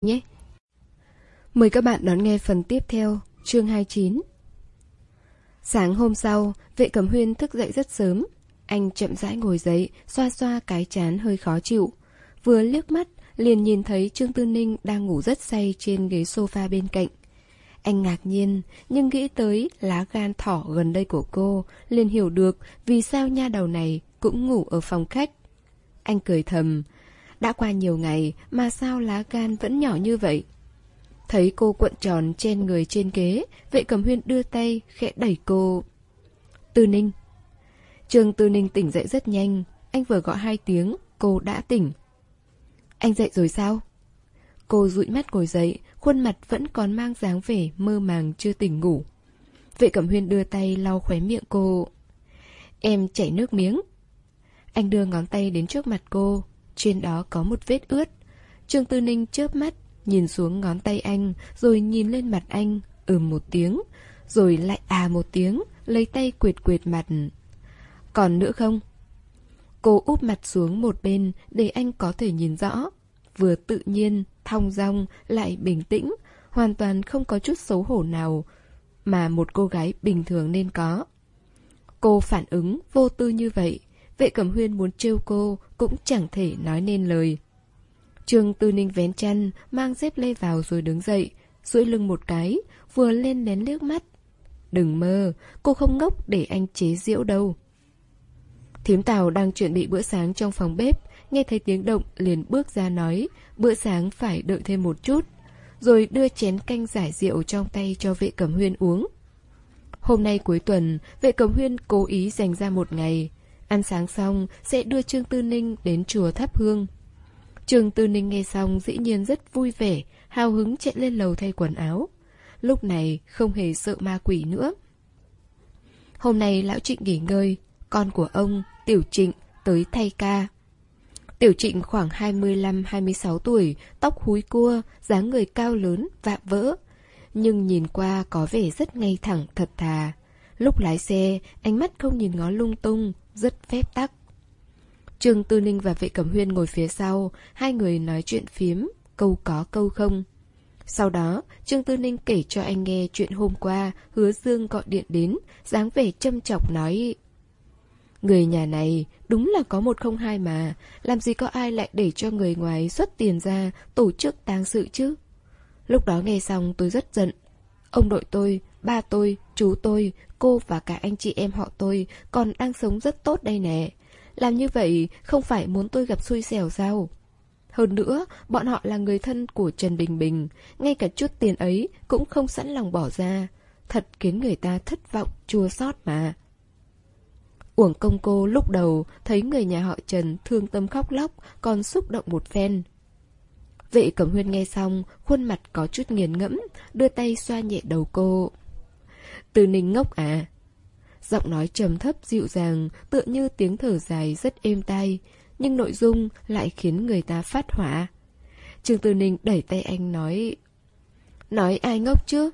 nhé. Mời các bạn đón nghe phần tiếp theo, chương 29. Sáng hôm sau, vệ cẩm huyên thức dậy rất sớm. Anh chậm rãi ngồi dậy, xoa xoa cái chán hơi khó chịu. Vừa liếc mắt, liền nhìn thấy Trương Tư Ninh đang ngủ rất say trên ghế sofa bên cạnh. Anh ngạc nhiên, nhưng nghĩ tới lá gan thỏ gần đây của cô, liền hiểu được vì sao nha đầu này cũng ngủ ở phòng khách. Anh cười thầm, đã qua nhiều ngày mà sao lá gan vẫn nhỏ như vậy? Thấy cô cuộn tròn trên người trên ghế, vệ cầm huyên đưa tay, khẽ đẩy cô. Tư Ninh. Trường Tư Ninh tỉnh dậy rất nhanh, anh vừa gọi hai tiếng, cô đã tỉnh. Anh dậy rồi sao? Cô dụi mắt ngồi dậy, khuôn mặt vẫn còn mang dáng vẻ mơ màng chưa tỉnh ngủ. Vệ cẩm huyên đưa tay lau khóe miệng cô. Em chảy nước miếng. Anh đưa ngón tay đến trước mặt cô, trên đó có một vết ướt. Trương Tư Ninh chớp mắt, nhìn xuống ngón tay anh, rồi nhìn lên mặt anh, ừm một tiếng, rồi lại à một tiếng, lấy tay quệt quệt mặt. Còn nữa không? Cô úp mặt xuống một bên để anh có thể nhìn rõ. Vừa tự nhiên, thong dong, lại bình tĩnh, hoàn toàn không có chút xấu hổ nào mà một cô gái bình thường nên có. Cô phản ứng vô tư như vậy, vệ cẩm huyên muốn trêu cô cũng chẳng thể nói nên lời. Trương Tư Ninh vén chăn, mang dép lê vào rồi đứng dậy, duỗi lưng một cái, vừa lên lén liếc mắt. Đừng mơ, cô không ngốc để anh chế diễu đâu. Thím Tào đang chuẩn bị bữa sáng trong phòng bếp, nghe thấy tiếng động liền bước ra nói, bữa sáng phải đợi thêm một chút, rồi đưa chén canh giải rượu trong tay cho vệ cẩm huyên uống. Hôm nay cuối tuần, vệ cẩm huyên cố ý dành ra một ngày. Ăn sáng xong, sẽ đưa Trương Tư Ninh đến chùa thắp hương. Trương Tư Ninh nghe xong dĩ nhiên rất vui vẻ, hào hứng chạy lên lầu thay quần áo. Lúc này không hề sợ ma quỷ nữa. Hôm nay lão Trịnh nghỉ ngơi, con của ông, Tiểu Trịnh, tới thay ca. Tiểu Trịnh khoảng 25-26 tuổi, tóc húi cua, dáng người cao lớn, vạm vỡ. Nhưng nhìn qua có vẻ rất ngay thẳng, thật thà. Lúc lái xe, ánh mắt không nhìn ngó lung tung, rất phép tắc. Trương Tư Ninh và vệ cẩm huyên ngồi phía sau, hai người nói chuyện phiếm, câu có câu không. Sau đó, Trương Tư Ninh kể cho anh nghe chuyện hôm qua hứa Dương gọi điện đến, dáng vẻ châm chọc nói Người nhà này đúng là có một không hai mà, làm gì có ai lại để cho người ngoài xuất tiền ra tổ chức tang sự chứ? Lúc đó nghe xong tôi rất giận. Ông nội tôi, ba tôi, chú tôi, cô và cả anh chị em họ tôi còn đang sống rất tốt đây nè. Làm như vậy không phải muốn tôi gặp xui xẻo sao? Hơn nữa, bọn họ là người thân của Trần Bình Bình, ngay cả chút tiền ấy cũng không sẵn lòng bỏ ra. Thật khiến người ta thất vọng, chua xót mà. Uổng công cô lúc đầu thấy người nhà họ Trần thương tâm khóc lóc, còn xúc động một phen. Vệ Cẩm Huyên nghe xong, khuôn mặt có chút nghiền ngẫm, đưa tay xoa nhẹ đầu cô. Từ ninh ngốc à? Giọng nói trầm thấp dịu dàng, tựa như tiếng thở dài rất êm tai, nhưng nội dung lại khiến người ta phát hỏa. Trương Tư Ninh đẩy tay anh nói... Nói ai ngốc chứ?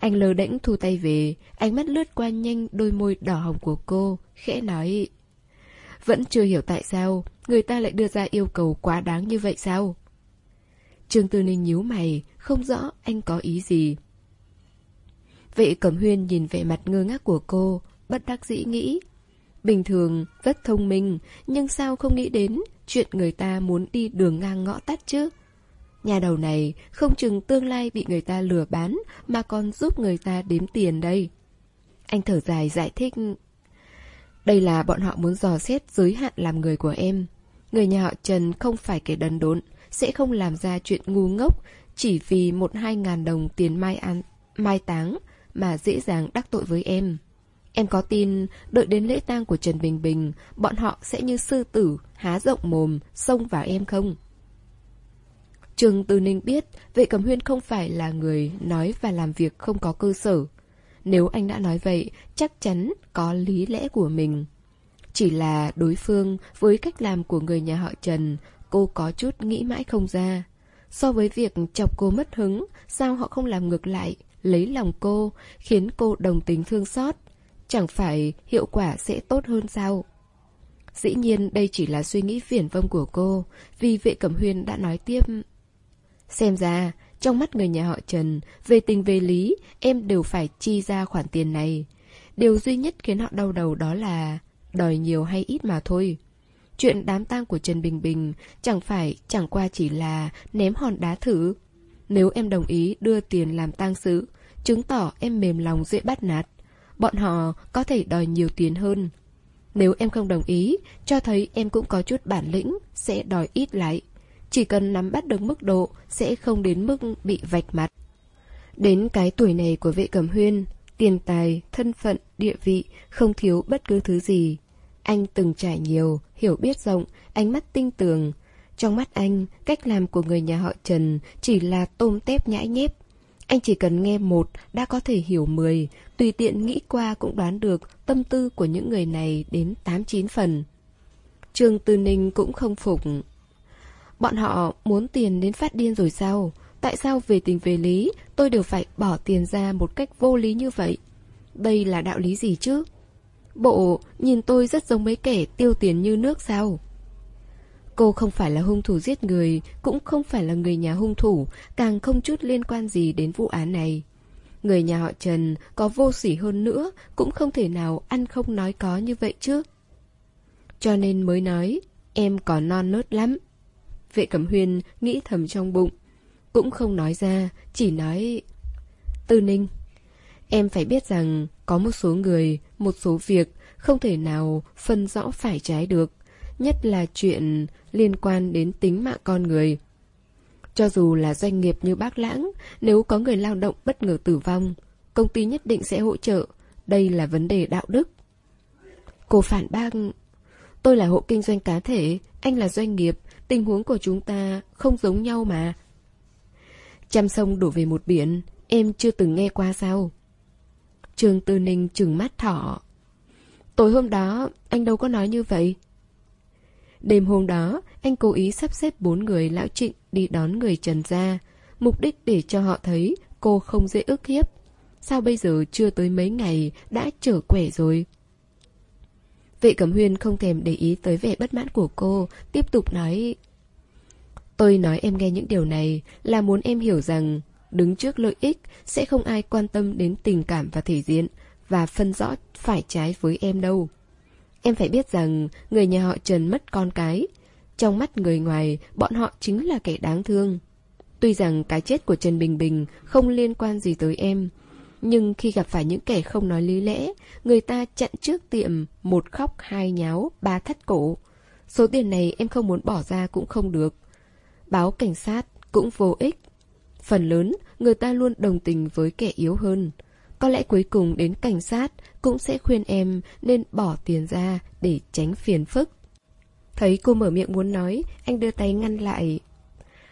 Anh lờ đễnh thu tay về, ánh mắt lướt qua nhanh đôi môi đỏ hồng của cô, khẽ nói... Vẫn chưa hiểu tại sao người ta lại đưa ra yêu cầu quá đáng như vậy sao? Trương Tư Ninh nhíu mày, không rõ anh có ý gì. Vệ Cẩm Huyên nhìn vẻ mặt ngơ ngác của cô, bất đắc dĩ nghĩ. Bình thường, rất thông minh, nhưng sao không nghĩ đến chuyện người ta muốn đi đường ngang ngõ tắt chứ? Nhà đầu này không chừng tương lai bị người ta lừa bán mà còn giúp người ta đếm tiền đây. Anh thở dài giải thích. Đây là bọn họ muốn dò xét giới hạn làm người của em. Người nhà họ Trần không phải kẻ đần đốn, sẽ không làm ra chuyện ngu ngốc chỉ vì một hai ngàn đồng tiền mai ăn, mai táng mà dễ dàng đắc tội với em. Em có tin đợi đến lễ tang của Trần Bình Bình, bọn họ sẽ như sư tử, há rộng mồm, xông vào em không? Trường Từ Ninh biết vệ cầm huyên không phải là người nói và làm việc không có cơ sở. Nếu anh đã nói vậy, chắc chắn có lý lẽ của mình. Chỉ là đối phương với cách làm của người nhà họ Trần, cô có chút nghĩ mãi không ra. So với việc chọc cô mất hứng, sao họ không làm ngược lại, lấy lòng cô, khiến cô đồng tình thương xót. Chẳng phải hiệu quả sẽ tốt hơn sao? Dĩ nhiên đây chỉ là suy nghĩ viển vông của cô, vì vệ cẩm huyên đã nói tiếp Xem ra, trong mắt người nhà họ Trần, về tình về lý, em đều phải chi ra khoản tiền này. Điều duy nhất khiến họ đau đầu đó là đòi nhiều hay ít mà thôi. Chuyện đám tang của Trần Bình Bình chẳng phải chẳng qua chỉ là ném hòn đá thử. Nếu em đồng ý đưa tiền làm tang sự, chứng tỏ em mềm lòng dễ bắt nạt. Bọn họ có thể đòi nhiều tiền hơn. Nếu em không đồng ý, cho thấy em cũng có chút bản lĩnh, sẽ đòi ít lại. Chỉ cần nắm bắt được mức độ, sẽ không đến mức bị vạch mặt. Đến cái tuổi này của vệ cẩm huyên, tiền tài, thân phận, địa vị, không thiếu bất cứ thứ gì. Anh từng trải nhiều, hiểu biết rộng, ánh mắt tinh tường. Trong mắt anh, cách làm của người nhà họ Trần chỉ là tôm tép nhãi nhép. Anh chỉ cần nghe một đã có thể hiểu mười, tùy tiện nghĩ qua cũng đoán được tâm tư của những người này đến tám chín phần. Trương Tư Ninh cũng không phục. Bọn họ muốn tiền đến phát điên rồi sao? Tại sao về tình về lý tôi đều phải bỏ tiền ra một cách vô lý như vậy? Đây là đạo lý gì chứ? Bộ, nhìn tôi rất giống mấy kẻ tiêu tiền như nước sao? Cô không phải là hung thủ giết người, cũng không phải là người nhà hung thủ, càng không chút liên quan gì đến vụ án này. Người nhà họ Trần có vô sỉ hơn nữa, cũng không thể nào ăn không nói có như vậy chứ. Cho nên mới nói, em còn non nớt lắm. Vệ Cẩm Huyên nghĩ thầm trong bụng. Cũng không nói ra, chỉ nói... Tư Ninh, em phải biết rằng có một số người, một số việc không thể nào phân rõ phải trái được. Nhất là chuyện liên quan đến tính mạng con người. Cho dù là doanh nghiệp như bác lãng, nếu có người lao động bất ngờ tử vong, công ty nhất định sẽ hỗ trợ. Đây là vấn đề đạo đức. Cô phản bác, tôi là hộ kinh doanh cá thể, anh là doanh nghiệp, tình huống của chúng ta không giống nhau mà. Trăm sông đổ về một biển, em chưa từng nghe qua sao? Trường Tư Ninh trừng mắt thỏ. Tối hôm đó, anh đâu có nói như vậy. Đêm hôm đó, anh cố ý sắp xếp bốn người lão trịnh đi đón người Trần ra, mục đích để cho họ thấy cô không dễ ức hiếp. Sao bây giờ chưa tới mấy ngày đã trở quẻ rồi? Vệ Cẩm Huyên không thèm để ý tới vẻ bất mãn của cô, tiếp tục nói Tôi nói em nghe những điều này là muốn em hiểu rằng đứng trước lợi ích sẽ không ai quan tâm đến tình cảm và thể diện và phân rõ phải trái với em đâu. Em phải biết rằng người nhà họ Trần mất con cái. Trong mắt người ngoài, bọn họ chính là kẻ đáng thương. Tuy rằng cái chết của Trần Bình Bình không liên quan gì tới em, nhưng khi gặp phải những kẻ không nói lý lẽ, người ta chặn trước tiệm, một khóc hai nháo, ba thắt cổ. Số tiền này em không muốn bỏ ra cũng không được. Báo cảnh sát cũng vô ích. Phần lớn, người ta luôn đồng tình với kẻ yếu hơn. Có lẽ cuối cùng đến cảnh sát cũng sẽ khuyên em nên bỏ tiền ra để tránh phiền phức. Thấy cô mở miệng muốn nói, anh đưa tay ngăn lại.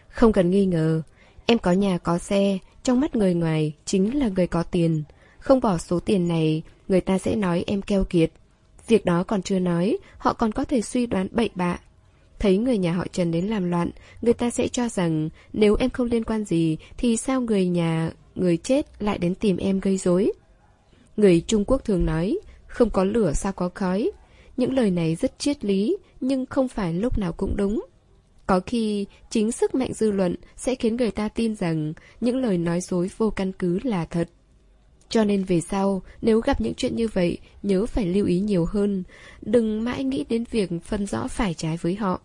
Không cần nghi ngờ, em có nhà có xe, trong mắt người ngoài chính là người có tiền. Không bỏ số tiền này, người ta sẽ nói em keo kiệt. Việc đó còn chưa nói, họ còn có thể suy đoán bậy bạ. Thấy người nhà họ Trần đến làm loạn, người ta sẽ cho rằng nếu em không liên quan gì thì sao người nhà người chết lại đến tìm em gây rối. Người Trung Quốc thường nói, không có lửa sao có khói. Những lời này rất triết lý, nhưng không phải lúc nào cũng đúng. Có khi, chính sức mạnh dư luận sẽ khiến người ta tin rằng những lời nói dối vô căn cứ là thật. Cho nên về sau, nếu gặp những chuyện như vậy, nhớ phải lưu ý nhiều hơn, đừng mãi nghĩ đến việc phân rõ phải trái với họ.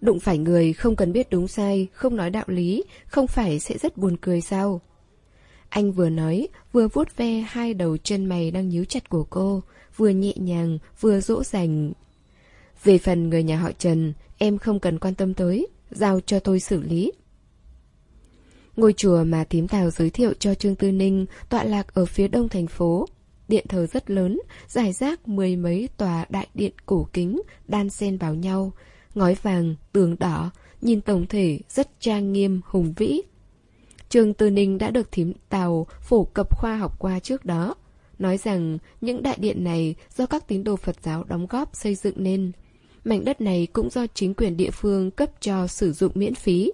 Đụng phải người không cần biết đúng sai, không nói đạo lý, không phải sẽ rất buồn cười sao? Anh vừa nói, vừa vuốt ve hai đầu chân mày đang nhíu chặt của cô, vừa nhẹ nhàng, vừa dỗ dành. Về phần người nhà họ Trần, em không cần quan tâm tới, giao cho tôi xử lý. Ngôi chùa mà Thím tào giới thiệu cho Trương Tư Ninh tọa lạc ở phía đông thành phố. Điện thờ rất lớn, giải rác mười mấy tòa đại điện cổ kính, đan xen vào nhau. Ngói vàng, tường đỏ, nhìn tổng thể rất trang nghiêm, hùng vĩ. Trường Tư Ninh đã được thím tàu phổ cập khoa học qua trước đó. Nói rằng những đại điện này do các tín đồ Phật giáo đóng góp xây dựng nên. Mảnh đất này cũng do chính quyền địa phương cấp cho sử dụng miễn phí.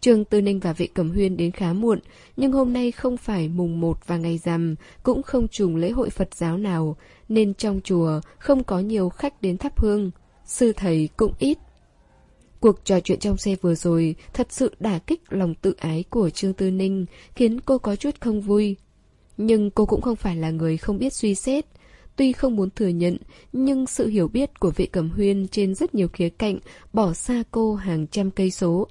Trương Tư Ninh và Vệ Cẩm Huyên đến khá muộn, nhưng hôm nay không phải mùng 1 và ngày rằm, cũng không trùng lễ hội Phật giáo nào, nên trong chùa không có nhiều khách đến thắp hương. Sư thầy cũng ít. Cuộc trò chuyện trong xe vừa rồi thật sự đả kích lòng tự ái của Trương Tư Ninh, khiến cô có chút không vui. Nhưng cô cũng không phải là người không biết suy xét. Tuy không muốn thừa nhận, nhưng sự hiểu biết của vệ cẩm huyên trên rất nhiều khía cạnh bỏ xa cô hàng trăm cây số.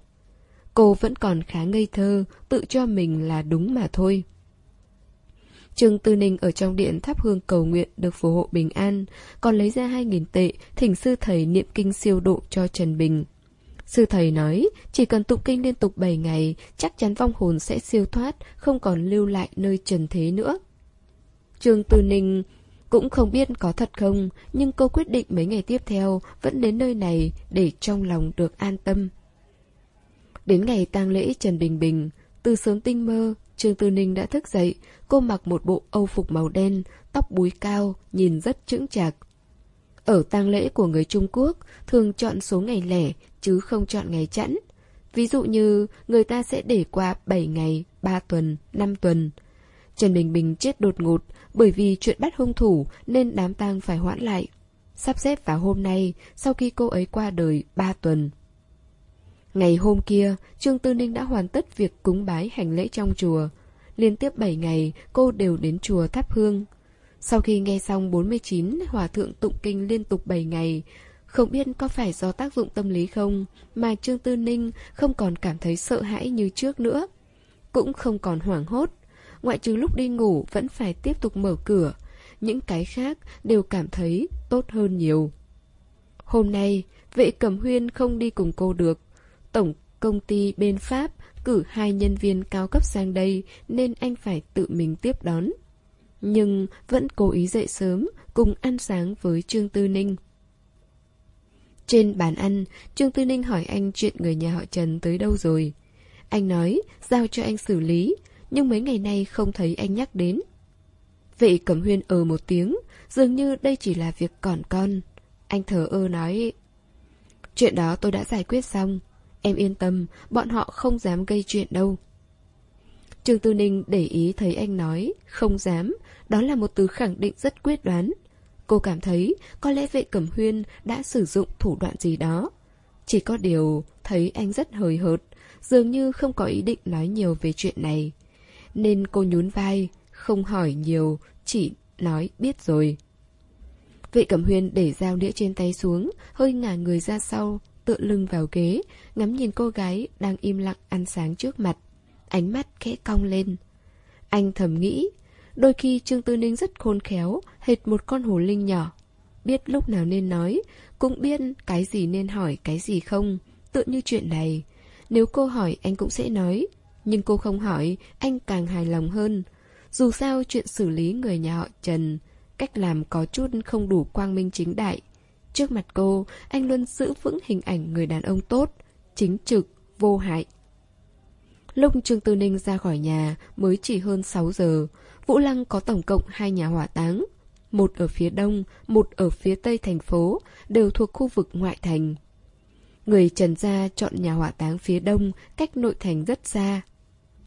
Cô vẫn còn khá ngây thơ, tự cho mình là đúng mà thôi. Trương Tư Ninh ở trong điện thắp hương cầu nguyện được phù hộ bình an, còn lấy ra 2.000 tệ, thỉnh sư thầy niệm kinh siêu độ cho Trần Bình. Sư thầy nói, chỉ cần tụng kinh liên tục 7 ngày, chắc chắn vong hồn sẽ siêu thoát, không còn lưu lại nơi trần thế nữa. Trương Tư Ninh cũng không biết có thật không, nhưng cô quyết định mấy ngày tiếp theo vẫn đến nơi này để trong lòng được an tâm. Đến ngày tang lễ Trần Bình Bình, từ sớm tinh mơ, Trương Tư Ninh đã thức dậy, cô mặc một bộ âu phục màu đen, tóc búi cao, nhìn rất chững chạc. Ở tang lễ của người Trung Quốc, thường chọn số ngày lẻ, chứ không chọn ngày chẵn. Ví dụ như người ta sẽ để qua 7 ngày, 3 tuần, 5 tuần. Trần Bình Bình chết đột ngột bởi vì chuyện bắt hung thủ nên đám tang phải hoãn lại. Sắp xếp vào hôm nay, sau khi cô ấy qua đời 3 tuần. Ngày hôm kia, Trương Tư Ninh đã hoàn tất việc cúng bái hành lễ trong chùa. Liên tiếp 7 ngày, cô đều đến chùa thắp hương. Sau khi nghe xong 49 hòa thượng tụng kinh liên tục 7 ngày, không biết có phải do tác dụng tâm lý không mà Trương Tư Ninh không còn cảm thấy sợ hãi như trước nữa. Cũng không còn hoảng hốt. Ngoại trừ lúc đi ngủ vẫn phải tiếp tục mở cửa. Những cái khác đều cảm thấy tốt hơn nhiều. Hôm nay, vệ cẩm huyên không đi cùng cô được. Tổng công ty bên Pháp cử hai nhân viên cao cấp sang đây nên anh phải tự mình tiếp đón. Nhưng vẫn cố ý dậy sớm cùng ăn sáng với Trương Tư Ninh. Trên bàn ăn, Trương Tư Ninh hỏi anh chuyện người nhà họ Trần tới đâu rồi. Anh nói, giao cho anh xử lý, nhưng mấy ngày nay không thấy anh nhắc đến. Vệ Cẩm Huyên ờ một tiếng, dường như đây chỉ là việc còn con. Anh thở ơ nói, chuyện đó tôi đã giải quyết xong. Em yên tâm, bọn họ không dám gây chuyện đâu. Trương Tư Ninh để ý thấy anh nói, không dám, đó là một từ khẳng định rất quyết đoán. Cô cảm thấy có lẽ vệ cẩm huyên đã sử dụng thủ đoạn gì đó. Chỉ có điều thấy anh rất hời hợt, dường như không có ý định nói nhiều về chuyện này. Nên cô nhún vai, không hỏi nhiều, chỉ nói biết rồi. Vệ cẩm huyên để dao đĩa trên tay xuống, hơi ngả người ra sau, tựa lưng vào ghế, ngắm nhìn cô gái đang im lặng ăn sáng trước mặt. Ánh mắt khẽ cong lên. Anh thầm nghĩ, Đôi khi Trương Tư Ninh rất khôn khéo, hệt một con hồ linh nhỏ. Biết lúc nào nên nói, cũng biết cái gì nên hỏi, cái gì không. Tự như chuyện này. Nếu cô hỏi anh cũng sẽ nói. Nhưng cô không hỏi, anh càng hài lòng hơn. Dù sao chuyện xử lý người nhà họ Trần, cách làm có chút không đủ quang minh chính đại. Trước mặt cô, anh luôn giữ vững hình ảnh người đàn ông tốt, chính trực, vô hại. Lúc Trương Tư Ninh ra khỏi nhà mới chỉ hơn 6 giờ, Vũ Lăng có tổng cộng hai nhà hỏa táng. Một ở phía đông, một ở phía tây thành phố, đều thuộc khu vực ngoại thành. Người Trần Gia chọn nhà hỏa táng phía đông, cách nội thành rất xa.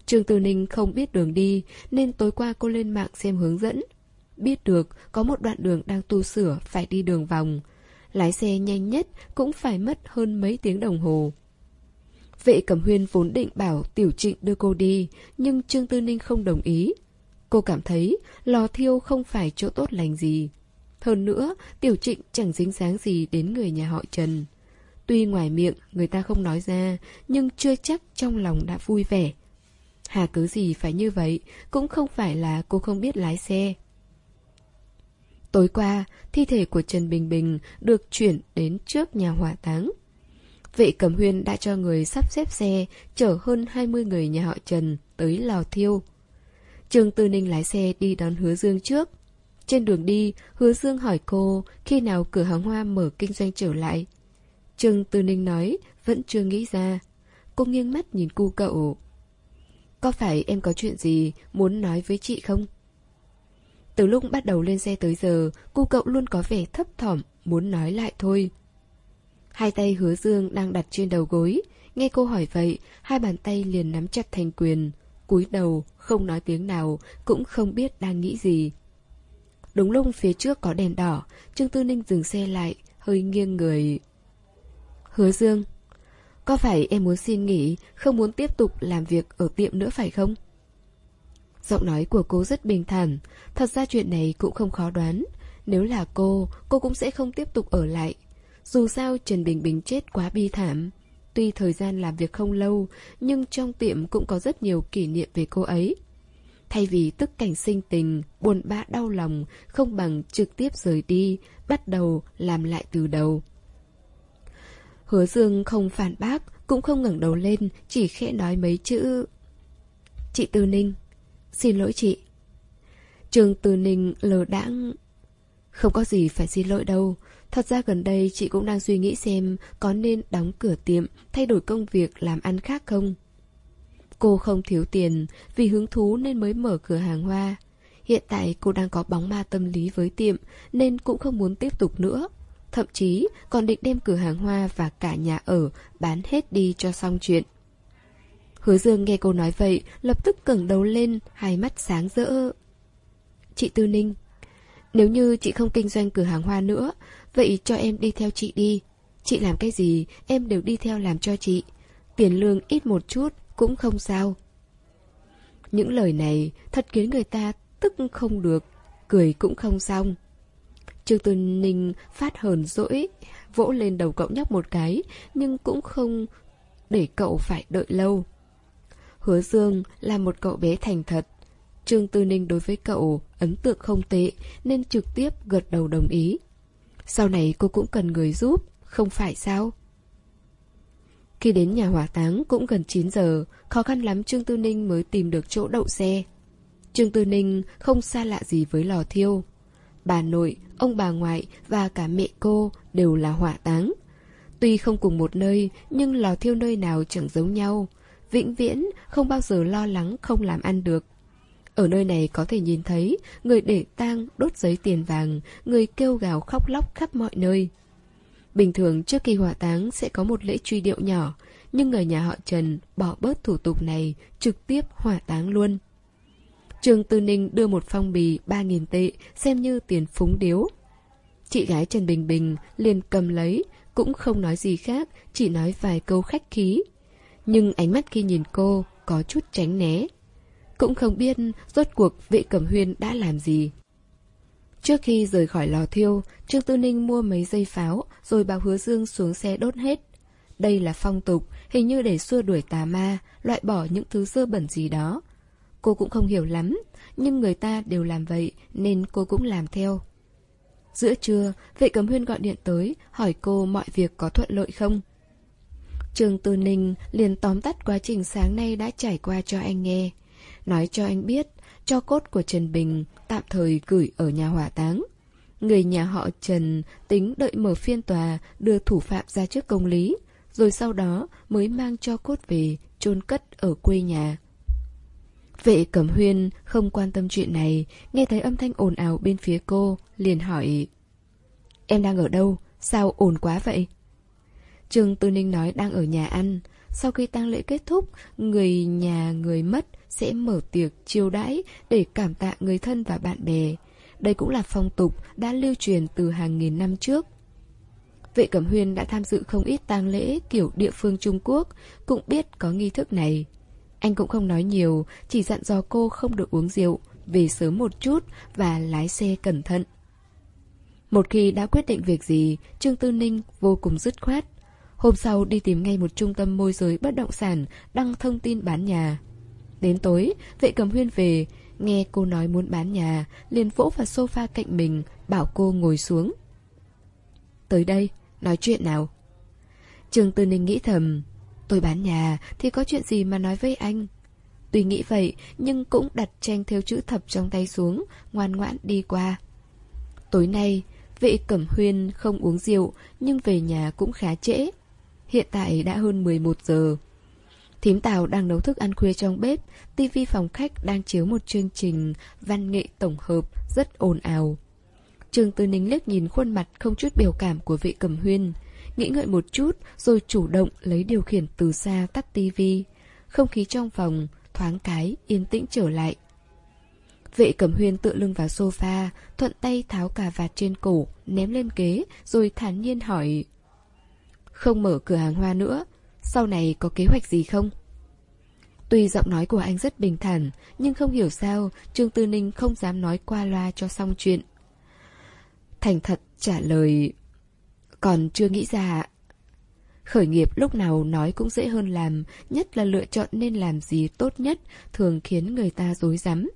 Trương Tư Ninh không biết đường đi, nên tối qua cô lên mạng xem hướng dẫn. Biết được có một đoạn đường đang tu sửa phải đi đường vòng. Lái xe nhanh nhất cũng phải mất hơn mấy tiếng đồng hồ. Vệ Cẩm Huyên vốn định bảo Tiểu Trịnh đưa cô đi, nhưng Trương Tư Ninh không đồng ý. Cô cảm thấy lò thiêu không phải chỗ tốt lành gì. Hơn nữa, Tiểu Trịnh chẳng dính dáng gì đến người nhà họ Trần. Tuy ngoài miệng người ta không nói ra, nhưng chưa chắc trong lòng đã vui vẻ. Hà cứ gì phải như vậy, cũng không phải là cô không biết lái xe. Tối qua, thi thể của Trần Bình Bình được chuyển đến trước nhà hỏa táng. Vệ Cẩm Huyên đã cho người sắp xếp xe chở hơn 20 người nhà họ Trần tới lò thiêu. Trương Tư Ninh lái xe đi đón Hứa Dương trước. Trên đường đi, Hứa Dương hỏi cô khi nào cửa hàng hoa mở kinh doanh trở lại. Trương Tư Ninh nói vẫn chưa nghĩ ra. Cô nghiêng mắt nhìn cu cậu. Có phải em có chuyện gì muốn nói với chị không? Từ lúc bắt đầu lên xe tới giờ, cu cậu luôn có vẻ thấp thỏm, muốn nói lại thôi. Hai tay hứa dương đang đặt trên đầu gối. Nghe cô hỏi vậy, hai bàn tay liền nắm chặt thành quyền cúi đầu, không nói tiếng nào, cũng không biết đang nghĩ gì. Đúng lúc phía trước có đèn đỏ, Trương Tư Ninh dừng xe lại, hơi nghiêng người. Hứa Dương. Có phải em muốn xin nghỉ, không muốn tiếp tục làm việc ở tiệm nữa phải không? Giọng nói của cô rất bình thản, thật ra chuyện này cũng không khó đoán. Nếu là cô, cô cũng sẽ không tiếp tục ở lại. Dù sao Trần Bình Bình chết quá bi thảm. Tuy thời gian làm việc không lâu, nhưng trong tiệm cũng có rất nhiều kỷ niệm về cô ấy. Thay vì tức cảnh sinh tình, buồn bã đau lòng, không bằng trực tiếp rời đi, bắt đầu làm lại từ đầu. Hứa Dương không phản bác, cũng không ngẩng đầu lên, chỉ khẽ nói mấy chữ. Chị Tư Ninh, xin lỗi chị. Trường Tư Ninh lờ đãng. Không có gì phải xin lỗi đâu. Thật ra gần đây chị cũng đang suy nghĩ xem có nên đóng cửa tiệm, thay đổi công việc làm ăn khác không. Cô không thiếu tiền, vì hứng thú nên mới mở cửa hàng hoa. Hiện tại cô đang có bóng ma tâm lý với tiệm, nên cũng không muốn tiếp tục nữa. Thậm chí còn định đem cửa hàng hoa và cả nhà ở bán hết đi cho xong chuyện. Hứa Dương nghe cô nói vậy, lập tức cẩn đầu lên, hai mắt sáng rỡ. Chị Tư Ninh, nếu như chị không kinh doanh cửa hàng hoa nữa, vậy cho em đi theo chị đi. Chị làm cái gì, em đều đi theo làm cho chị. Tiền lương ít một chút, cũng không sao. Những lời này thật khiến người ta tức không được, cười cũng không xong. Trương Tư Ninh phát hờn dỗi, vỗ lên đầu cậu nhóc một cái, nhưng cũng không để cậu phải đợi lâu. Hứa Dương là một cậu bé thành thật. Trương Tư Ninh đối với cậu ấn tượng không tệ nên trực tiếp gật đầu đồng ý. Sau này cô cũng cần người giúp, không phải sao? Khi đến nhà hỏa táng cũng gần 9 giờ, khó khăn lắm Trương Tư Ninh mới tìm được chỗ đậu xe. Trương Tư Ninh không xa lạ gì với lò thiêu. Bà nội, ông bà ngoại và cả mẹ cô đều là hỏa táng. Tuy không cùng một nơi, nhưng lò thiêu nơi nào chẳng giống nhau. Vĩnh viễn không bao giờ lo lắng không làm ăn được. Ở nơi này có thể nhìn thấy người để tang đốt giấy tiền vàng, người kêu gào khóc lóc khắp mọi nơi. Bình thường trước khi hỏa táng sẽ có một lễ truy điệu nhỏ, nhưng người nhà họ Trần bỏ bớt thủ tục này, trực tiếp hỏa táng luôn. Trường Tư Ninh đưa một phong bì 3.000 tệ xem như tiền phúng điếu. Chị gái Trần Bình Bình liền cầm lấy, cũng không nói gì khác, chỉ nói vài câu khách khí. Nhưng ánh mắt khi nhìn cô có chút tránh né. Cũng không biết rốt cuộc vệ cẩm huyên đã làm gì. Trước khi rời khỏi lò thiêu, Trương Tư Ninh mua mấy dây pháo rồi bảo hứa dương xuống xe đốt hết. Đây là phong tục, hình như để xua đuổi tà ma, loại bỏ những thứ dơ bẩn gì đó. Cô cũng không hiểu lắm, nhưng người ta đều làm vậy nên cô cũng làm theo. Giữa trưa, vệ cấm huyên gọi điện tới, hỏi cô mọi việc có thuận lợi không. Trương Tư Ninh liền tóm tắt quá trình sáng nay đã trải qua cho anh nghe. Nói cho anh biết, cho cốt của Trần Bình tạm thời gửi ở nhà hỏa táng. Người nhà họ Trần tính đợi mở phiên tòa đưa thủ phạm ra trước công lý, rồi sau đó mới mang cho cốt về chôn cất ở quê nhà. Vệ Cẩm Huyên không quan tâm chuyện này, nghe thấy âm thanh ồn ào bên phía cô, liền hỏi Em đang ở đâu? Sao ồn quá vậy? Trương Tư Ninh nói đang ở nhà ăn. Sau khi tang lễ kết thúc, người nhà người mất sẽ mở tiệc chiêu đãi để cảm tạ người thân và bạn bè. Đây cũng là phong tục đã lưu truyền từ hàng nghìn năm trước. Vệ Cẩm Huyên đã tham dự không ít tang lễ kiểu địa phương Trung Quốc, cũng biết có nghi thức này. Anh cũng không nói nhiều, chỉ dặn dò cô không được uống rượu, về sớm một chút và lái xe cẩn thận. Một khi đã quyết định việc gì, Trương Tư Ninh vô cùng dứt khoát. Hôm sau đi tìm ngay một trung tâm môi giới bất động sản đăng thông tin bán nhà. Đến tối, vệ cầm huyên về, nghe cô nói muốn bán nhà, liền vỗ vào sofa cạnh mình, bảo cô ngồi xuống. Tới đây, nói chuyện nào. Trường Tư Ninh nghĩ thầm, tôi bán nhà thì có chuyện gì mà nói với anh. Tuy nghĩ vậy, nhưng cũng đặt tranh theo chữ thập trong tay xuống, ngoan ngoãn đi qua. Tối nay, vệ cẩm huyên không uống rượu, nhưng về nhà cũng khá trễ. Hiện tại đã hơn 11 giờ. Thím Tào đang nấu thức ăn khuya trong bếp, tivi phòng khách đang chiếu một chương trình văn nghệ tổng hợp rất ồn ào. Trường Tư Ninh liếc nhìn khuôn mặt không chút biểu cảm của vị cầm huyên, nghĩ ngợi một chút rồi chủ động lấy điều khiển từ xa tắt tivi. Không khí trong phòng, thoáng cái, yên tĩnh trở lại. Vệ cẩm huyên tựa lưng vào sofa, thuận tay tháo cà vạt trên cổ, ném lên ghế, rồi thản nhiên hỏi. Không mở cửa hàng hoa nữa, sau này có kế hoạch gì không? Tuy giọng nói của anh rất bình thản, nhưng không hiểu sao Trương Tư Ninh không dám nói qua loa cho xong chuyện. Thành thật trả lời, còn chưa nghĩ ra Khởi nghiệp lúc nào nói cũng dễ hơn làm, nhất là lựa chọn nên làm gì tốt nhất, thường khiến người ta dối rắm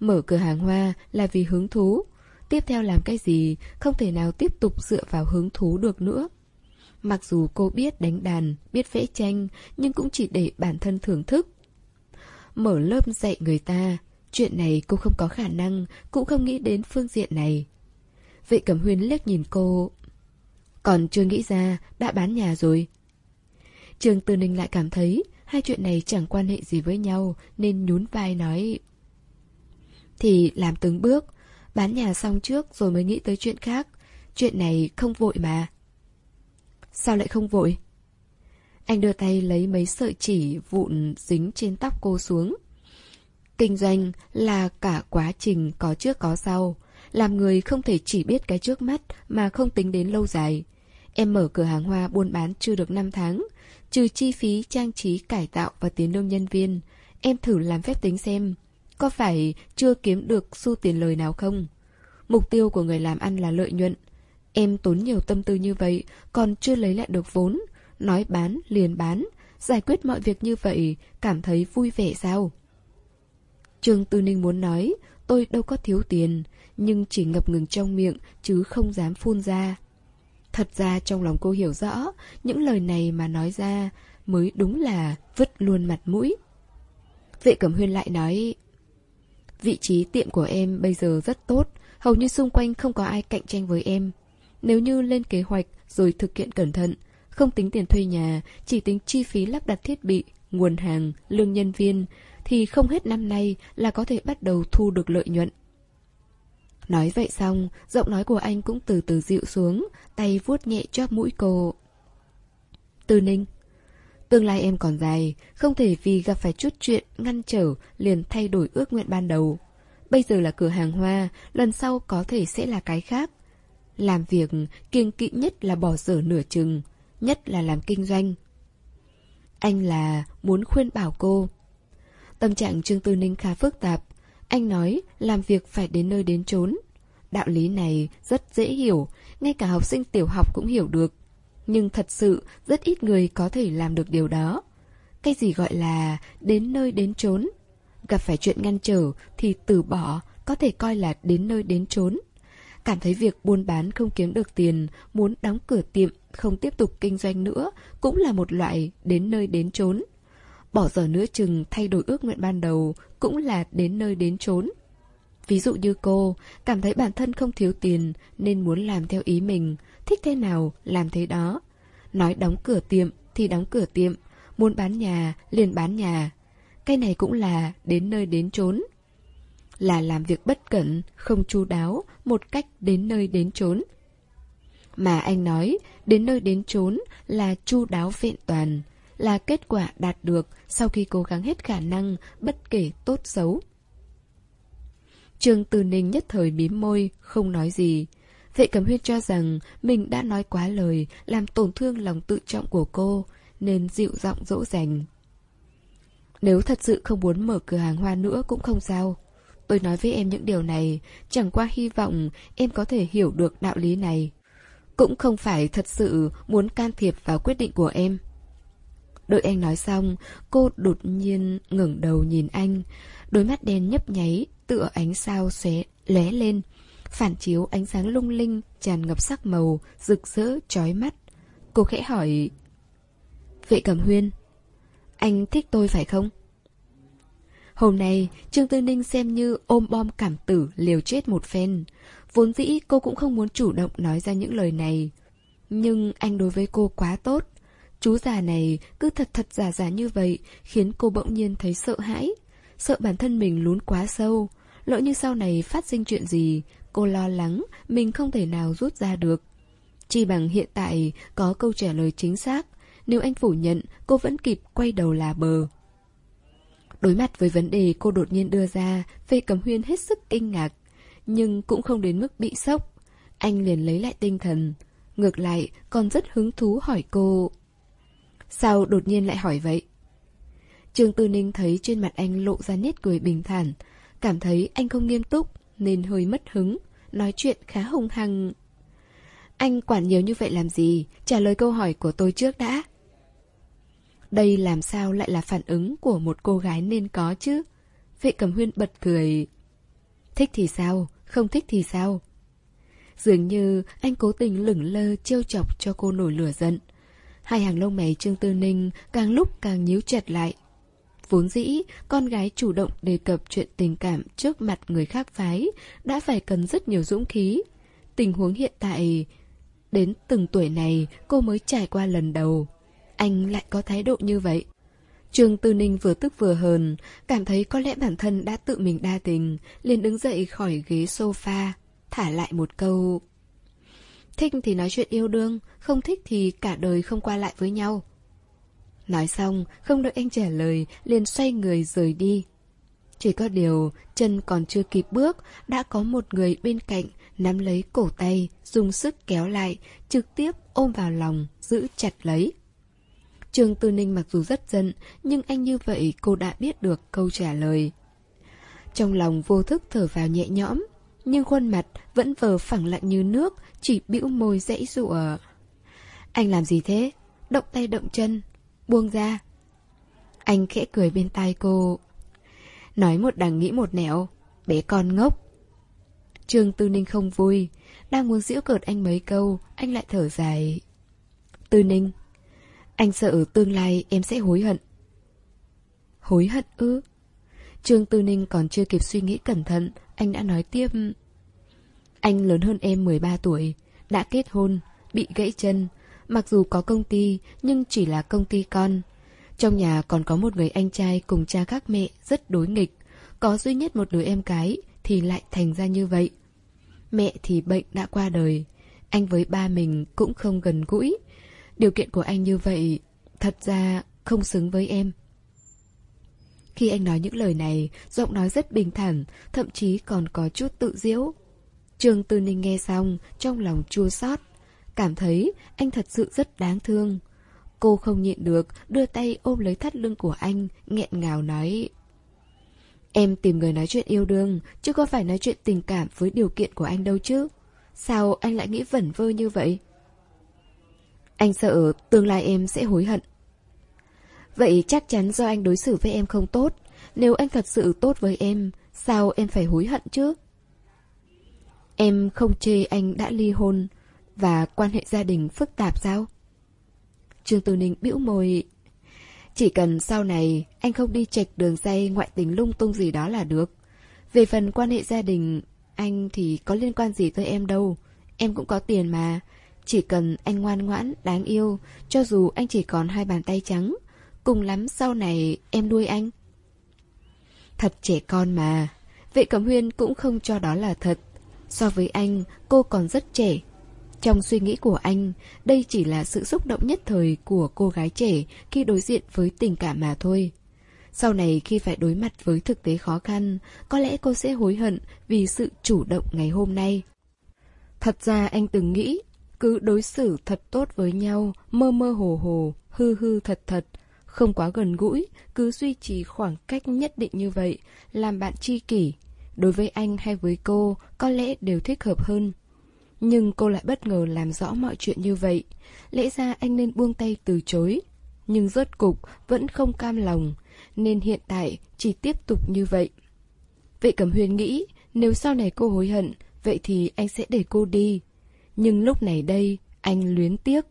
Mở cửa hàng hoa là vì hứng thú, tiếp theo làm cái gì không thể nào tiếp tục dựa vào hứng thú được nữa. Mặc dù cô biết đánh đàn, biết vẽ tranh, nhưng cũng chỉ để bản thân thưởng thức. Mở lớp dạy người ta, chuyện này cô không có khả năng, cũng không nghĩ đến phương diện này. Vệ Cẩm Huyên liếc nhìn cô. Còn chưa nghĩ ra, đã bán nhà rồi. Trường Tư Ninh lại cảm thấy hai chuyện này chẳng quan hệ gì với nhau, nên nhún vai nói. Thì làm từng bước, bán nhà xong trước rồi mới nghĩ tới chuyện khác. Chuyện này không vội mà. Sao lại không vội? Anh đưa tay lấy mấy sợi chỉ vụn dính trên tóc cô xuống. Kinh doanh là cả quá trình có trước có sau. Làm người không thể chỉ biết cái trước mắt mà không tính đến lâu dài. Em mở cửa hàng hoa buôn bán chưa được 5 tháng. Trừ chi phí trang trí, cải tạo và tiền lương nhân viên. Em thử làm phép tính xem. Có phải chưa kiếm được xu tiền lời nào không? Mục tiêu của người làm ăn là lợi nhuận. Em tốn nhiều tâm tư như vậy, còn chưa lấy lại được vốn. Nói bán, liền bán. Giải quyết mọi việc như vậy, cảm thấy vui vẻ sao? Trương Tư Ninh muốn nói, tôi đâu có thiếu tiền, nhưng chỉ ngập ngừng trong miệng, chứ không dám phun ra. Thật ra trong lòng cô hiểu rõ, những lời này mà nói ra mới đúng là vứt luôn mặt mũi. Vệ Cẩm Huyên lại nói, vị trí tiệm của em bây giờ rất tốt, hầu như xung quanh không có ai cạnh tranh với em. Nếu như lên kế hoạch rồi thực hiện cẩn thận, không tính tiền thuê nhà, chỉ tính chi phí lắp đặt thiết bị, nguồn hàng, lương nhân viên, thì không hết năm nay là có thể bắt đầu thu được lợi nhuận. Nói vậy xong, giọng nói của anh cũng từ từ dịu xuống, tay vuốt nhẹ chóp mũi cô. Tư Ninh Tương lai em còn dài, không thể vì gặp phải chút chuyện ngăn trở liền thay đổi ước nguyện ban đầu. Bây giờ là cửa hàng hoa, lần sau có thể sẽ là cái khác. Làm việc, kiêng kỵ nhất là bỏ dở nửa chừng, nhất là làm kinh doanh. Anh là muốn khuyên bảo cô. Tâm trạng Trương Tư Ninh khá phức tạp. Anh nói làm việc phải đến nơi đến chốn. Đạo lý này rất dễ hiểu, ngay cả học sinh tiểu học cũng hiểu được. Nhưng thật sự rất ít người có thể làm được điều đó. Cái gì gọi là đến nơi đến chốn? Gặp phải chuyện ngăn trở thì từ bỏ, có thể coi là đến nơi đến chốn. Cảm thấy việc buôn bán không kiếm được tiền, muốn đóng cửa tiệm, không tiếp tục kinh doanh nữa, cũng là một loại đến nơi đến chốn. Bỏ giờ nữa chừng thay đổi ước nguyện ban đầu cũng là đến nơi đến chốn. Ví dụ như cô, cảm thấy bản thân không thiếu tiền nên muốn làm theo ý mình, thích thế nào làm thế đó. Nói đóng cửa tiệm thì đóng cửa tiệm, muốn bán nhà liền bán nhà. Cái này cũng là đến nơi đến chốn. Là làm việc bất cẩn, không chu đáo, một cách đến nơi đến chốn. Mà anh nói, đến nơi đến chốn là chu đáo vẹn toàn, là kết quả đạt được sau khi cố gắng hết khả năng, bất kể tốt xấu. Trương Từ Ninh nhất thời bím môi, không nói gì. Vệ Cẩm Huyên cho rằng mình đã nói quá lời, làm tổn thương lòng tự trọng của cô, nên dịu giọng dỗ dành. Nếu thật sự không muốn mở cửa hàng hoa nữa cũng không sao. Tôi nói với em những điều này, chẳng qua hy vọng em có thể hiểu được đạo lý này. Cũng không phải thật sự muốn can thiệp vào quyết định của em. Đợi anh nói xong, cô đột nhiên ngẩng đầu nhìn anh, đôi mắt đen nhấp nháy, tựa ánh sao xóe lóe lên, phản chiếu ánh sáng lung linh, tràn ngập sắc màu, rực rỡ, chói mắt. Cô khẽ hỏi... Vệ Cẩm Huyên, anh thích tôi phải không? Hôm nay, Trương Tư Ninh xem như ôm bom cảm tử liều chết một phen. Vốn dĩ cô cũng không muốn chủ động nói ra những lời này. Nhưng anh đối với cô quá tốt. Chú già này cứ thật thật giả giả như vậy khiến cô bỗng nhiên thấy sợ hãi. Sợ bản thân mình lún quá sâu. Lỡ như sau này phát sinh chuyện gì, cô lo lắng mình không thể nào rút ra được. Chỉ bằng hiện tại có câu trả lời chính xác, nếu anh phủ nhận, cô vẫn kịp quay đầu là bờ. Đối mặt với vấn đề cô đột nhiên đưa ra, Vệ Cẩm Huyên hết sức kinh ngạc, nhưng cũng không đến mức bị sốc. Anh liền lấy lại tinh thần, ngược lại còn rất hứng thú hỏi cô. Sao đột nhiên lại hỏi vậy? Trương Tư Ninh thấy trên mặt anh lộ ra nét cười bình thản, cảm thấy anh không nghiêm túc nên hơi mất hứng, nói chuyện khá hung hăng. Anh quản nhiều như vậy làm gì? Trả lời câu hỏi của tôi trước đã. Đây làm sao lại là phản ứng của một cô gái nên có chứ? Vệ cầm huyên bật cười. Thích thì sao? Không thích thì sao? Dường như anh cố tình lửng lơ trêu chọc cho cô nổi lửa giận. Hai hàng lông mày Trương Tư Ninh càng lúc càng nhíu chặt lại. Vốn dĩ, con gái chủ động đề cập chuyện tình cảm trước mặt người khác phái đã phải cần rất nhiều dũng khí. Tình huống hiện tại... Đến từng tuổi này cô mới trải qua lần đầu. Anh lại có thái độ như vậy. Trương Tư Ninh vừa tức vừa hờn, cảm thấy có lẽ bản thân đã tự mình đa tình, liền đứng dậy khỏi ghế sofa, thả lại một câu. Thích thì nói chuyện yêu đương, không thích thì cả đời không qua lại với nhau. Nói xong, không đợi anh trả lời, liền xoay người rời đi. Chỉ có điều, chân còn chưa kịp bước, đã có một người bên cạnh nắm lấy cổ tay, dùng sức kéo lại, trực tiếp ôm vào lòng, giữ chặt lấy. Trương Tư Ninh mặc dù rất giận, nhưng anh như vậy cô đã biết được câu trả lời. Trong lòng vô thức thở vào nhẹ nhõm, nhưng khuôn mặt vẫn vờ phẳng lặng như nước, chỉ bĩu môi dãy rụa. Anh làm gì thế? Động tay động chân, buông ra. Anh khẽ cười bên tai cô. Nói một đằng nghĩ một nẻo, bé con ngốc. Trương Tư Ninh không vui, đang muốn giễu cợt anh mấy câu, anh lại thở dài. Tư Ninh, anh sợ tương lai em sẽ hối hận. Hối hận ư? Trương Tư Ninh còn chưa kịp suy nghĩ cẩn thận, anh đã nói tiếp. Anh lớn hơn em 13 tuổi, đã kết hôn, bị gãy chân. Mặc dù có công ty, nhưng chỉ là công ty con. Trong nhà còn có một người anh trai cùng cha khác mẹ rất đối nghịch. Có duy nhất một đứa em cái thì lại thành ra như vậy. Mẹ thì bệnh đã qua đời. Anh với ba mình cũng không gần gũi. Điều kiện của anh như vậy, thật ra không xứng với em. Khi anh nói những lời này, giọng nói rất bình thản, thậm chí còn có chút tự diễu. Trường Tư Ninh nghe xong, trong lòng chua xót, cảm thấy anh thật sự rất đáng thương. Cô không nhịn được, đưa tay ôm lấy thắt lưng của anh, nghẹn ngào nói. Em tìm người nói chuyện yêu đương, chứ có phải nói chuyện tình cảm với điều kiện của anh đâu chứ. Sao anh lại nghĩ vẩn vơ như vậy? Anh sợ tương lai em sẽ hối hận. Vậy chắc chắn do anh đối xử với em không tốt. Nếu anh thật sự tốt với em, sao em phải hối hận chứ? Em không chê anh đã ly hôn và quan hệ gia đình phức tạp sao? Trương Tư Ninh bĩu môi. Chỉ cần sau này anh không đi chệch đường dây ngoại tình lung tung gì đó là được. Về phần quan hệ gia đình, anh thì có liên quan gì tới em đâu. Em cũng có tiền mà. Chỉ cần anh ngoan ngoãn, đáng yêu, cho dù anh chỉ còn hai bàn tay trắng, cùng lắm sau này em nuôi anh. Thật trẻ con mà, vệ cẩm huyên cũng không cho đó là thật. So với anh, cô còn rất trẻ. Trong suy nghĩ của anh, đây chỉ là sự xúc động nhất thời của cô gái trẻ khi đối diện với tình cảm mà thôi. Sau này khi phải đối mặt với thực tế khó khăn, có lẽ cô sẽ hối hận vì sự chủ động ngày hôm nay. Thật ra anh từng nghĩ cứ đối xử thật tốt với nhau, mơ mơ hồ hồ, hư hư thật thật, không quá gần gũi, cứ duy trì khoảng cách nhất định như vậy, làm bạn tri kỷ. Đối với anh hay với cô, có lẽ đều thích hợp hơn. Nhưng cô lại bất ngờ làm rõ mọi chuyện như vậy. Lẽ ra anh nên buông tay từ chối. Nhưng rốt cục vẫn không cam lòng, nên hiện tại chỉ tiếp tục như vậy. Vệ Cẩm Huyền nghĩ, nếu sau này cô hối hận, vậy thì anh sẽ để cô đi. Nhưng lúc này đây, anh luyến tiếc.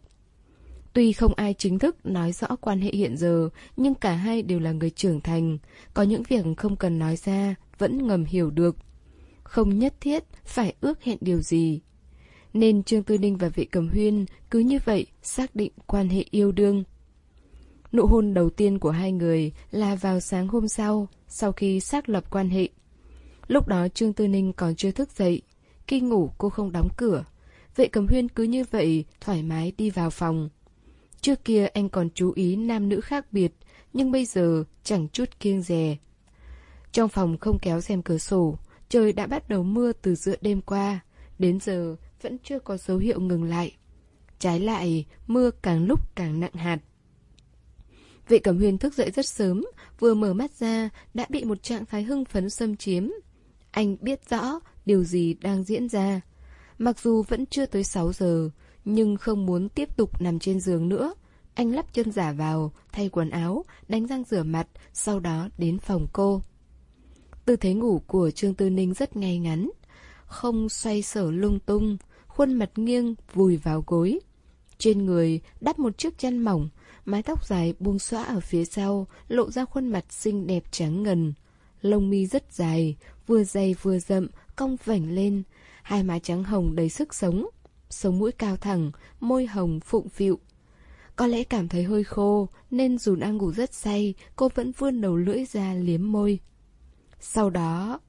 Tuy không ai chính thức nói rõ quan hệ hiện giờ, nhưng cả hai đều là người trưởng thành. Có những việc không cần nói ra, vẫn ngầm hiểu được. Không nhất thiết phải ước hẹn điều gì. Nên Trương Tư Ninh và Vệ Cầm Huyên cứ như vậy xác định quan hệ yêu đương. Nụ hôn đầu tiên của hai người là vào sáng hôm sau, sau khi xác lập quan hệ. Lúc đó Trương Tư Ninh còn chưa thức dậy. Khi ngủ cô không đóng cửa. Vệ cầm huyên cứ như vậy, thoải mái đi vào phòng. Trước kia anh còn chú ý nam nữ khác biệt, nhưng bây giờ chẳng chút kiêng dè. Trong phòng không kéo xem cửa sổ, trời đã bắt đầu mưa từ giữa đêm qua, đến giờ vẫn chưa có dấu hiệu ngừng lại. Trái lại, mưa càng lúc càng nặng hạt. Vệ Cẩm Huyên thức dậy rất sớm, vừa mở mắt ra đã bị một trạng thái hưng phấn xâm chiếm. Anh biết rõ điều gì đang diễn ra. Mặc dù vẫn chưa tới 6 giờ, nhưng không muốn tiếp tục nằm trên giường nữa. Anh lắp chân giả vào, thay quần áo, đánh răng rửa mặt, sau đó đến phòng cô. Tư thế ngủ của Trương Tư Ninh rất ngay ngắn, không xoay sở lung tung, khuôn mặt nghiêng vùi vào gối. Trên người đắp một chiếc chăn mỏng, mái tóc dài buông xõa ở phía sau, lộ ra khuôn mặt xinh đẹp trắng ngần. Lông mi rất dài, vừa dày vừa rậm, cong vảnh lên, hai má trắng hồng đầy sức sống. Sống mũi cao thẳng, môi hồng phụng phịu. Có lẽ cảm thấy hơi khô, nên dù đang ngủ rất say, cô vẫn vươn đầu lưỡi ra liếm môi. Sau đó...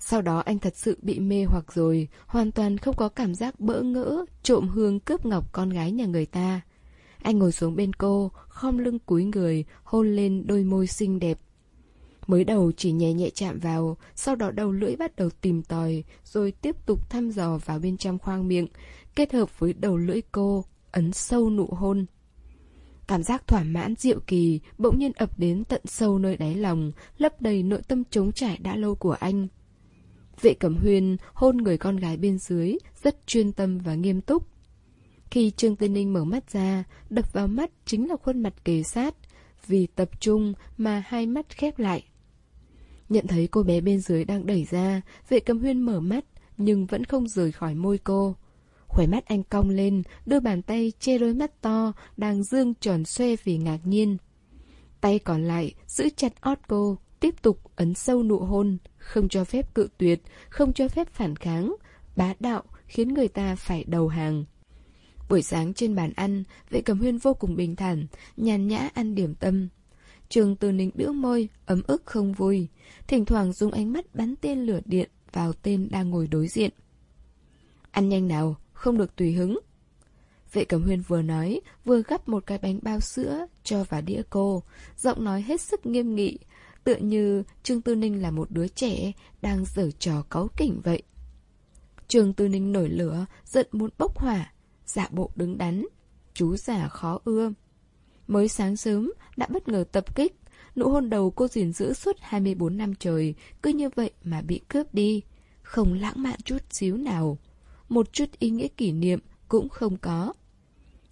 Sau đó anh thật sự bị mê hoặc rồi, hoàn toàn không có cảm giác bỡ ngỡ, trộm hương cướp ngọc con gái nhà người ta. Anh ngồi xuống bên cô, khom lưng cúi người, hôn lên đôi môi xinh đẹp. Mới đầu chỉ nhẹ nhẹ chạm vào, sau đó đầu lưỡi bắt đầu tìm tòi, rồi tiếp tục thăm dò vào bên trong khoang miệng, kết hợp với đầu lưỡi cô, ấn sâu nụ hôn. Cảm giác thỏa mãn diệu kỳ bỗng nhiên ập đến tận sâu nơi đáy lòng, lấp đầy nội tâm trống trải đã lâu của anh. Vệ Cẩm Huyên hôn người con gái bên dưới, rất chuyên tâm và nghiêm túc. Khi Trương Tây Ninh mở mắt ra, đập vào mắt chính là khuôn mặt kề sát, vì tập trung mà hai mắt khép lại. Nhận thấy cô bé bên dưới đang đẩy ra, vệ cầm huyên mở mắt, nhưng vẫn không rời khỏi môi cô. Khỏe mắt anh cong lên, đưa bàn tay che đôi mắt to, đang dương tròn xoe vì ngạc nhiên. Tay còn lại giữ chặt ót cô, tiếp tục ấn sâu nụ hôn, không cho phép cự tuyệt, không cho phép phản kháng, bá đạo khiến người ta phải đầu hàng. Buổi sáng trên bàn ăn, vệ cầm huyên vô cùng bình thản, nhàn nhã ăn điểm tâm. Trường Tư Ninh bĩu môi, ấm ức không vui, thỉnh thoảng dùng ánh mắt bắn tên lửa điện vào tên đang ngồi đối diện. Ăn nhanh nào, không được tùy hứng. Vệ Cẩm Huyên vừa nói, vừa gắp một cái bánh bao sữa cho vào đĩa cô, giọng nói hết sức nghiêm nghị, tựa như Trương Tư Ninh là một đứa trẻ đang giở trò cáu kỉnh vậy. Trương Tư Ninh nổi lửa, giận muốn bốc hỏa, giả bộ đứng đắn, chú giả khó ưa. Mới sáng sớm đã bất ngờ tập kích, nụ hôn đầu cô gìn giữ suốt 24 năm trời, cứ như vậy mà bị cướp đi, không lãng mạn chút xíu nào một chút ý nghĩa kỷ niệm cũng không có.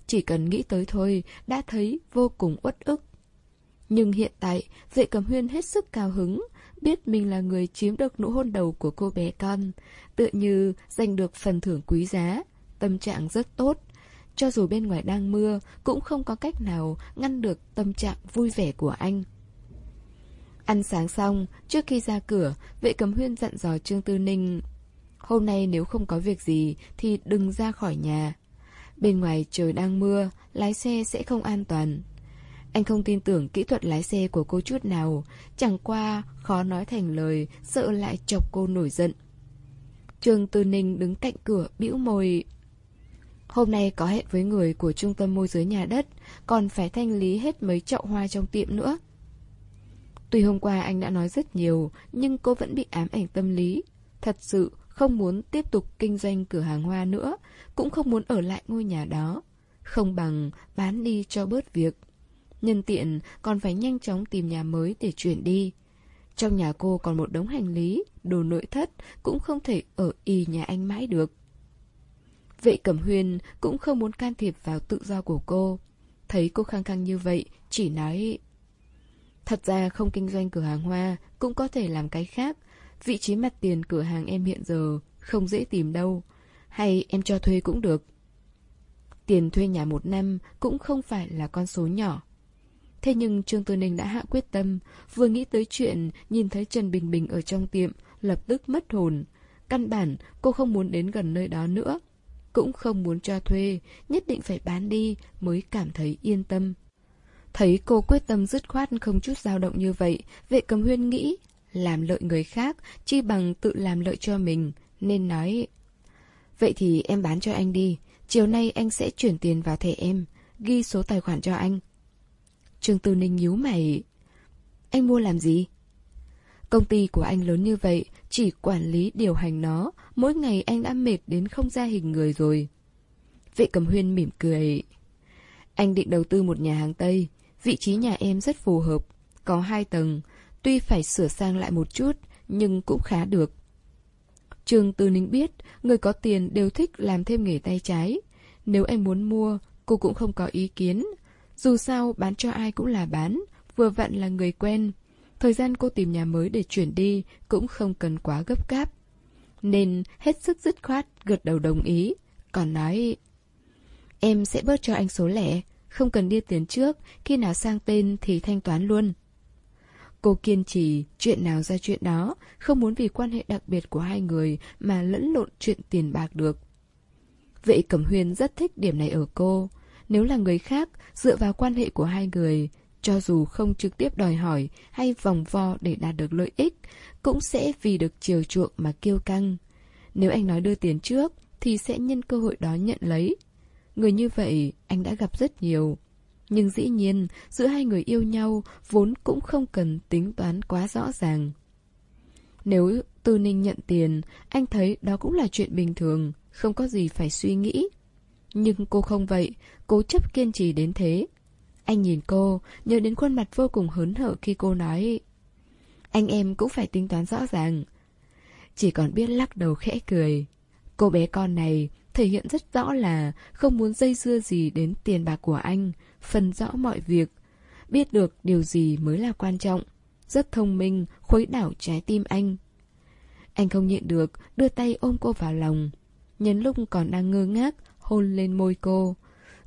Chỉ cần nghĩ tới thôi, đã thấy vô cùng uất ức. Nhưng hiện tại, vệ cầm huyên hết sức cao hứng, biết mình là người chiếm được nụ hôn đầu của cô bé con, tựa như giành được phần thưởng quý giá, tâm trạng rất tốt. Cho dù bên ngoài đang mưa, cũng không có cách nào ngăn được tâm trạng vui vẻ của anh. Ăn sáng xong, trước khi ra cửa, vệ cầm huyên dặn dò Trương Tư Ninh Hôm nay nếu không có việc gì thì đừng ra khỏi nhà. Bên ngoài trời đang mưa, lái xe sẽ không an toàn. Anh không tin tưởng kỹ thuật lái xe của cô chút nào, chẳng qua khó nói thành lời, sợ lại chọc cô nổi giận. trương Tư Ninh đứng cạnh cửa bĩu môi. Hôm nay có hẹn với người của trung tâm môi giới nhà đất, còn phải thanh lý hết mấy chậu hoa trong tiệm nữa. Tuy hôm qua anh đã nói rất nhiều, nhưng cô vẫn bị ám ảnh tâm lý. Thật sự không muốn tiếp tục kinh doanh cửa hàng hoa nữa, cũng không muốn ở lại ngôi nhà đó. Không bằng bán đi cho bớt việc. Nhân tiện còn phải nhanh chóng tìm nhà mới để chuyển đi. Trong nhà cô còn một đống hành lý, đồ nội thất, cũng không thể ở y nhà anh mãi được. Vệ Cẩm Huyên cũng không muốn can thiệp vào tự do của cô. Thấy cô khăng khăng như vậy, chỉ nói... Thật ra không kinh doanh cửa hàng hoa, cũng có thể làm cái khác, Vị trí mặt tiền cửa hàng em hiện giờ không dễ tìm đâu. Hay em cho thuê cũng được. Tiền thuê nhà một năm cũng không phải là con số nhỏ. Thế nhưng Trương Tư Ninh đã hạ quyết tâm, vừa nghĩ tới chuyện nhìn thấy Trần Bình Bình ở trong tiệm, lập tức mất hồn. Căn bản cô không muốn đến gần nơi đó nữa. Cũng không muốn cho thuê, nhất định phải bán đi mới cảm thấy yên tâm. Thấy cô quyết tâm dứt khoát không chút dao động như vậy, vệ cầm huyên nghĩ làm lợi người khác chi bằng tự làm lợi cho mình, nên nói Vậy thì em bán cho anh đi, chiều nay anh sẽ chuyển tiền vào thẻ em, ghi số tài khoản cho anh. Trương Tư Ninh nhíu mày. Anh mua làm gì? Công ty của anh lớn như vậy, chỉ quản lý điều hành nó, mỗi ngày anh đã mệt đến không ra hình người rồi. Vệ cầm huyên mỉm cười. Anh định đầu tư một nhà hàng Tây, vị trí nhà em rất phù hợp, có hai tầng, tuy phải sửa sang lại một chút, nhưng cũng khá được. Trường tư Ninh biết, người có tiền đều thích làm thêm nghề tay trái. Nếu anh muốn mua, cô cũng không có ý kiến. Dù sao, bán cho ai cũng là bán, vừa vặn là người quen. Thời gian cô tìm nhà mới để chuyển đi cũng không cần quá gấp gáp. Nên hết sức dứt khoát gật đầu đồng ý. Còn nói... Em sẽ bớt cho anh số lẻ, không cần đi tiền trước, khi nào sang tên thì thanh toán luôn. Cô kiên trì, chuyện nào ra chuyện đó, không muốn vì quan hệ đặc biệt của hai người mà lẫn lộn chuyện tiền bạc được. Vệ Cẩm Huyên rất thích điểm này ở cô. Nếu là người khác, dựa vào quan hệ của hai người, cho dù không trực tiếp đòi hỏi hay vòng vo để đạt được lợi ích, cũng sẽ vì được chiều chuộng mà kiêu căng. Nếu anh nói đưa tiền trước, thì sẽ nhân cơ hội đó nhận lấy. Người như vậy, anh đã gặp rất nhiều. Nhưng dĩ nhiên, giữa hai người yêu nhau vốn cũng không cần tính toán quá rõ ràng. Nếu Tư Ninh nhận tiền, anh thấy đó cũng là chuyện bình thường, không có gì phải suy nghĩ. Nhưng cô không vậy, cố chấp kiên trì đến thế. Anh nhìn cô, nhớ đến khuôn mặt vô cùng hớn hở khi cô nói Anh em cũng phải tính toán rõ ràng. Chỉ còn biết lắc đầu khẽ cười. Cô bé con này thể hiện rất rõ là không muốn dây dưa gì đến tiền bạc của anh, phân rõ mọi việc, biết được điều gì mới là quan trọng, rất thông minh, khuấy đảo trái tim anh. Anh không nhịn được, đưa tay ôm cô vào lòng. Nhân lúc còn đang ngơ ngác, hôn lên môi cô.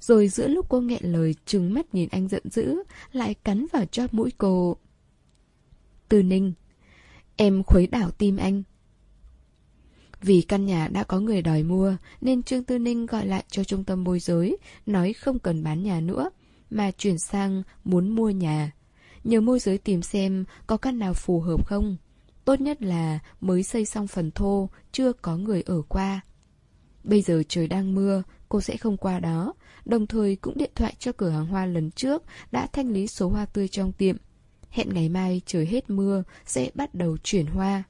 Rồi giữa lúc cô nghẹn lời trừng mắt nhìn anh giận dữ, lại cắn vào chóp mũi cô. Từ Ninh, em khuấy đảo tim anh. Vì căn nhà đã có người đòi mua, nên Trương Tư Ninh gọi lại cho trung tâm môi giới, nói không cần bán nhà nữa, mà chuyển sang muốn mua nhà. Nhờ môi giới tìm xem có căn nào phù hợp không. Tốt nhất là mới xây xong phần thô, chưa có người ở qua. Bây giờ trời đang mưa, cô sẽ không qua đó, đồng thời cũng điện thoại cho cửa hàng hoa lần trước đã thanh lý số hoa tươi trong tiệm. Hẹn ngày mai trời hết mưa sẽ bắt đầu chuyển hoa.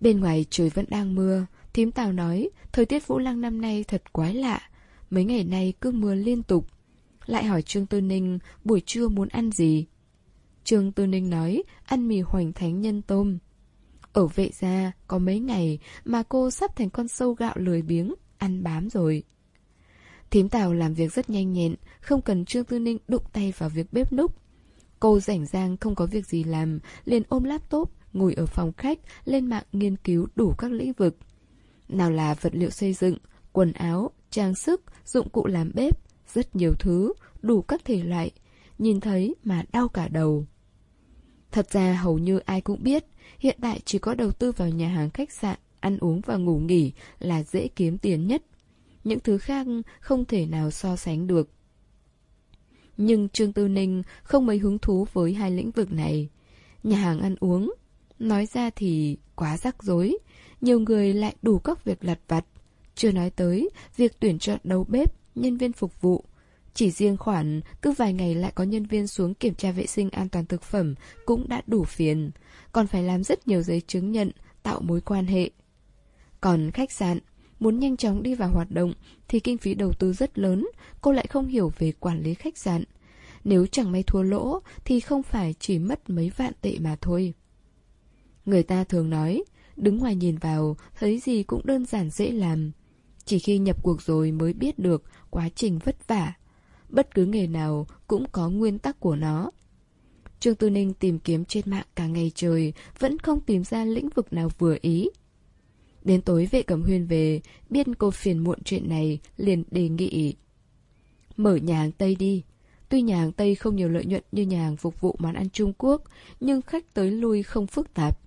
Bên ngoài trời vẫn đang mưa, thím Tào nói thời tiết Vũ Lăng năm nay thật quái lạ, mấy ngày nay cứ mưa liên tục. Lại hỏi Trương Tư Ninh buổi trưa muốn ăn gì. Trương Tư Ninh nói ăn mì hoành thánh nhân tôm. Ở vệ gia có mấy ngày mà cô sắp thành con sâu gạo lười biếng, ăn bám rồi. Thím Tào làm việc rất nhanh nhẹn, không cần Trương Tư Ninh đụng tay vào việc bếp núc. Cô rảnh rang không có việc gì làm, liền ôm laptop, ngồi ở phòng khách, lên mạng nghiên cứu đủ các lĩnh vực. Nào là vật liệu xây dựng, quần áo, trang sức, dụng cụ làm bếp, rất nhiều thứ, đủ các thể loại, nhìn thấy mà đau cả đầu. Thật ra hầu như ai cũng biết, hiện tại chỉ có đầu tư vào nhà hàng khách sạn, ăn uống và ngủ nghỉ là dễ kiếm tiền nhất. Những thứ khác không thể nào so sánh được. Nhưng Trương Tư Ninh không mấy hứng thú với hai lĩnh vực này. Nhà hàng ăn uống, nói ra thì quá rắc rối, nhiều người lại đủ các việc lặt vặt. Chưa nói tới việc tuyển chọn đầu bếp, nhân viên phục vụ. Chỉ riêng khoản cứ vài ngày lại có nhân viên xuống kiểm tra vệ sinh an toàn thực phẩm cũng đã đủ phiền, còn phải làm rất nhiều giấy chứng nhận, tạo mối quan hệ. Còn khách sạn, muốn nhanh chóng đi vào hoạt động thì kinh phí đầu tư rất lớn, cô lại không hiểu về quản lý khách sạn. Nếu chẳng may thua lỗ thì không phải chỉ mất mấy vạn tệ mà thôi. Người ta thường nói, đứng ngoài nhìn vào, thấy gì cũng đơn giản dễ làm. Chỉ khi nhập cuộc rồi mới biết được quá trình vất vả. Bất cứ nghề nào cũng có nguyên tắc của nó. Trương Tư Ninh tìm kiếm trên mạng cả ngày trời, vẫn không tìm ra lĩnh vực nào vừa ý. Đến tối vệ cẩm huyên về, biết cô phiền muộn chuyện này, liền đề nghị. Mở nhà hàng Tây đi. Tuy nhà hàng Tây không nhiều lợi nhuận như nhà hàng phục vụ món ăn Trung Quốc, nhưng khách tới lui không phức tạp.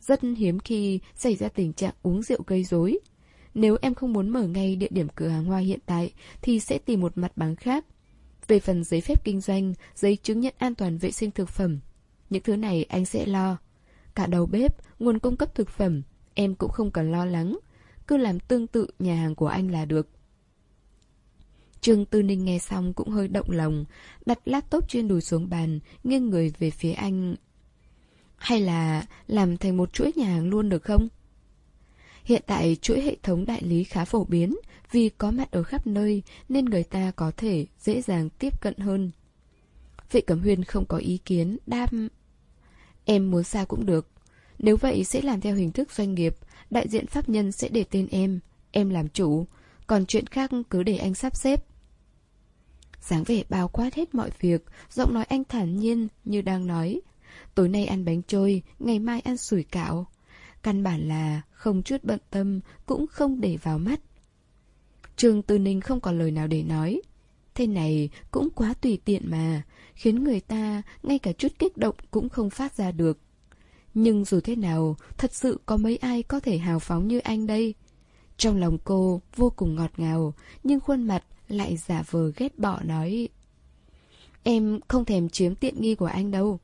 Rất hiếm khi xảy ra tình trạng uống rượu gây rối. Nếu em không muốn mở ngay địa điểm cửa hàng hoa hiện tại thì sẽ tìm một mặt bằng khác. Về phần giấy phép kinh doanh, giấy chứng nhận an toàn vệ sinh thực phẩm, những thứ này anh sẽ lo. Cả đầu bếp, nguồn cung cấp thực phẩm, em cũng không cần lo lắng. Cứ làm tương tự nhà hàng của anh là được. Trương Tư Ninh nghe xong cũng hơi động lòng, đặt laptop trên đùi xuống bàn, nghiêng người về phía anh. Hay là làm thành một chuỗi nhà hàng luôn được không? Hiện tại chuỗi hệ thống đại lý khá phổ biến vì có mặt ở khắp nơi nên người ta có thể dễ dàng tiếp cận hơn. Vệ Cẩm Huyên không có ý kiến, đam... Em muốn sao cũng được. Nếu vậy sẽ làm theo hình thức doanh nghiệp, đại diện pháp nhân sẽ để tên em, em làm chủ, còn chuyện khác cứ để anh sắp xếp. dáng vẻ bao quát hết mọi việc, giọng nói anh thản nhiên như đang nói. Tối nay ăn bánh trôi, ngày mai ăn sủi cảo. Căn bản là không chút bận tâm, cũng không để vào mắt. Trương Tư Ninh không còn lời nào để nói. Thế này cũng quá tùy tiện mà, khiến người ta ngay cả chút kích động cũng không phát ra được. Nhưng dù thế nào, thật sự có mấy ai có thể hào phóng như anh đây. Trong lòng cô vô cùng ngọt ngào, nhưng khuôn mặt lại giả vờ ghét bỏ nói. Em không thèm chiếm tiện nghi của anh đâu.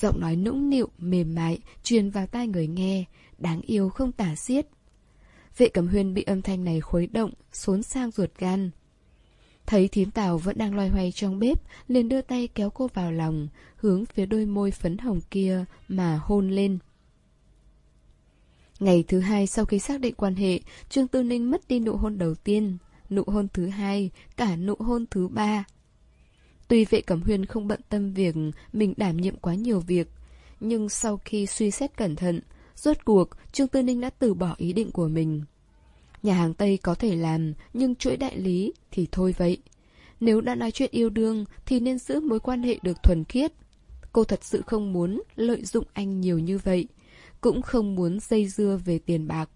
Giọng nói nũng nịu, mềm mại, truyền vào tai người nghe, đáng yêu không tả xiết. Vệ cẩm huyên bị âm thanh này khuấy động, xốn sang ruột gan. Thấy thím Tào vẫn đang loay hoay trong bếp, liền đưa tay kéo cô vào lòng, hướng phía đôi môi phấn hồng kia mà hôn lên. Ngày thứ hai sau khi xác định quan hệ, Trương Tư Ninh mất đi nụ hôn đầu tiên, nụ hôn thứ hai, cả nụ hôn thứ ba. Tuy vệ cẩm huyên không bận tâm việc mình đảm nhiệm quá nhiều việc, nhưng sau khi suy xét cẩn thận, rốt cuộc Trương Tư Ninh đã từ bỏ ý định của mình. Nhà hàng Tây có thể làm, nhưng chuỗi đại lý thì thôi vậy. Nếu đã nói chuyện yêu đương thì nên giữ mối quan hệ được thuần khiết. Cô thật sự không muốn lợi dụng anh nhiều như vậy, cũng không muốn dây dưa về tiền bạc.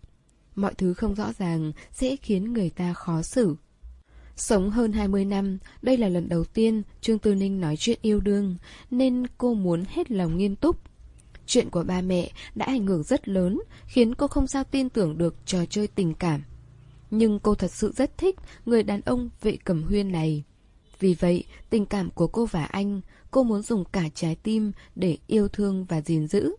Mọi thứ không rõ ràng sẽ khiến người ta khó xử. Sống hơn 20 năm, đây là lần đầu tiên Trương Tư Ninh nói chuyện yêu đương, nên cô muốn hết lòng nghiêm túc. Chuyện của ba mẹ đã ảnh hưởng rất lớn, khiến cô không sao tin tưởng được trò chơi tình cảm. Nhưng cô thật sự rất thích người đàn ông vệ cẩm huyên này. Vì vậy, tình cảm của cô và anh, cô muốn dùng cả trái tim để yêu thương và gìn giữ.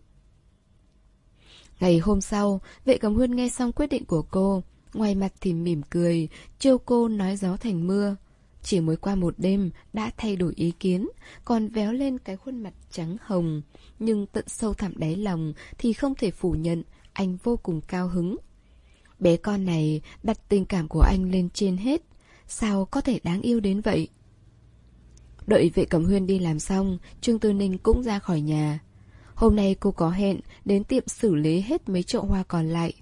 Ngày hôm sau, vệ cẩm huyên nghe xong quyết định của cô, ngoài mặt thì mỉm cười, trêu cô nói gió thành mưa. Chỉ mới qua một đêm đã thay đổi ý kiến, còn véo lên cái khuôn mặt trắng hồng. Nhưng tận sâu thẳm đáy lòng thì không thể phủ nhận, anh vô cùng cao hứng. Bé con này đặt tình cảm của anh lên trên hết, sao có thể đáng yêu đến vậy? Đợi vệ cẩm huyên đi làm xong, Trương Tư Ninh cũng ra khỏi nhà. Hôm nay cô có hẹn đến tiệm xử lý hết mấy chậu hoa còn lại.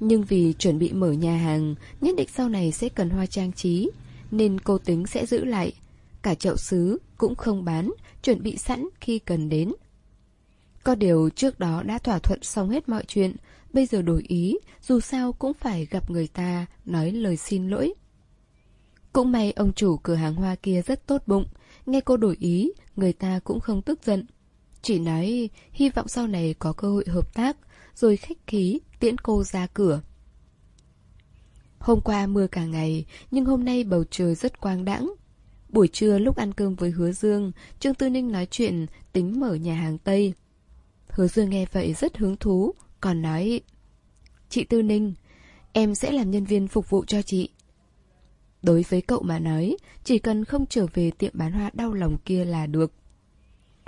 Nhưng vì chuẩn bị mở nhà hàng, nhất định sau này sẽ cần hoa trang trí, nên cô tính sẽ giữ lại. Cả chậu sứ cũng không bán, chuẩn bị sẵn khi cần đến. Có điều trước đó đã thỏa thuận xong hết mọi chuyện, bây giờ đổi ý, dù sao cũng phải gặp người ta, nói lời xin lỗi. Cũng may ông chủ cửa hàng hoa kia rất tốt bụng, nghe cô đổi ý, người ta cũng không tức giận. Chỉ nói hy vọng sau này có cơ hội hợp tác, rồi khách khí tiễn cô ra cửa. Hôm qua mưa cả ngày, nhưng hôm nay bầu trời rất quang đãng. Buổi trưa lúc ăn cơm với Hứa Dương, Trương Tư Ninh nói chuyện tính mở nhà hàng Tây. Hứa Dương nghe vậy rất hứng thú, còn nói Chị Tư Ninh, em sẽ làm nhân viên phục vụ cho chị. Đối với cậu mà nói, chỉ cần không trở về tiệm bán hoa đau lòng kia là được.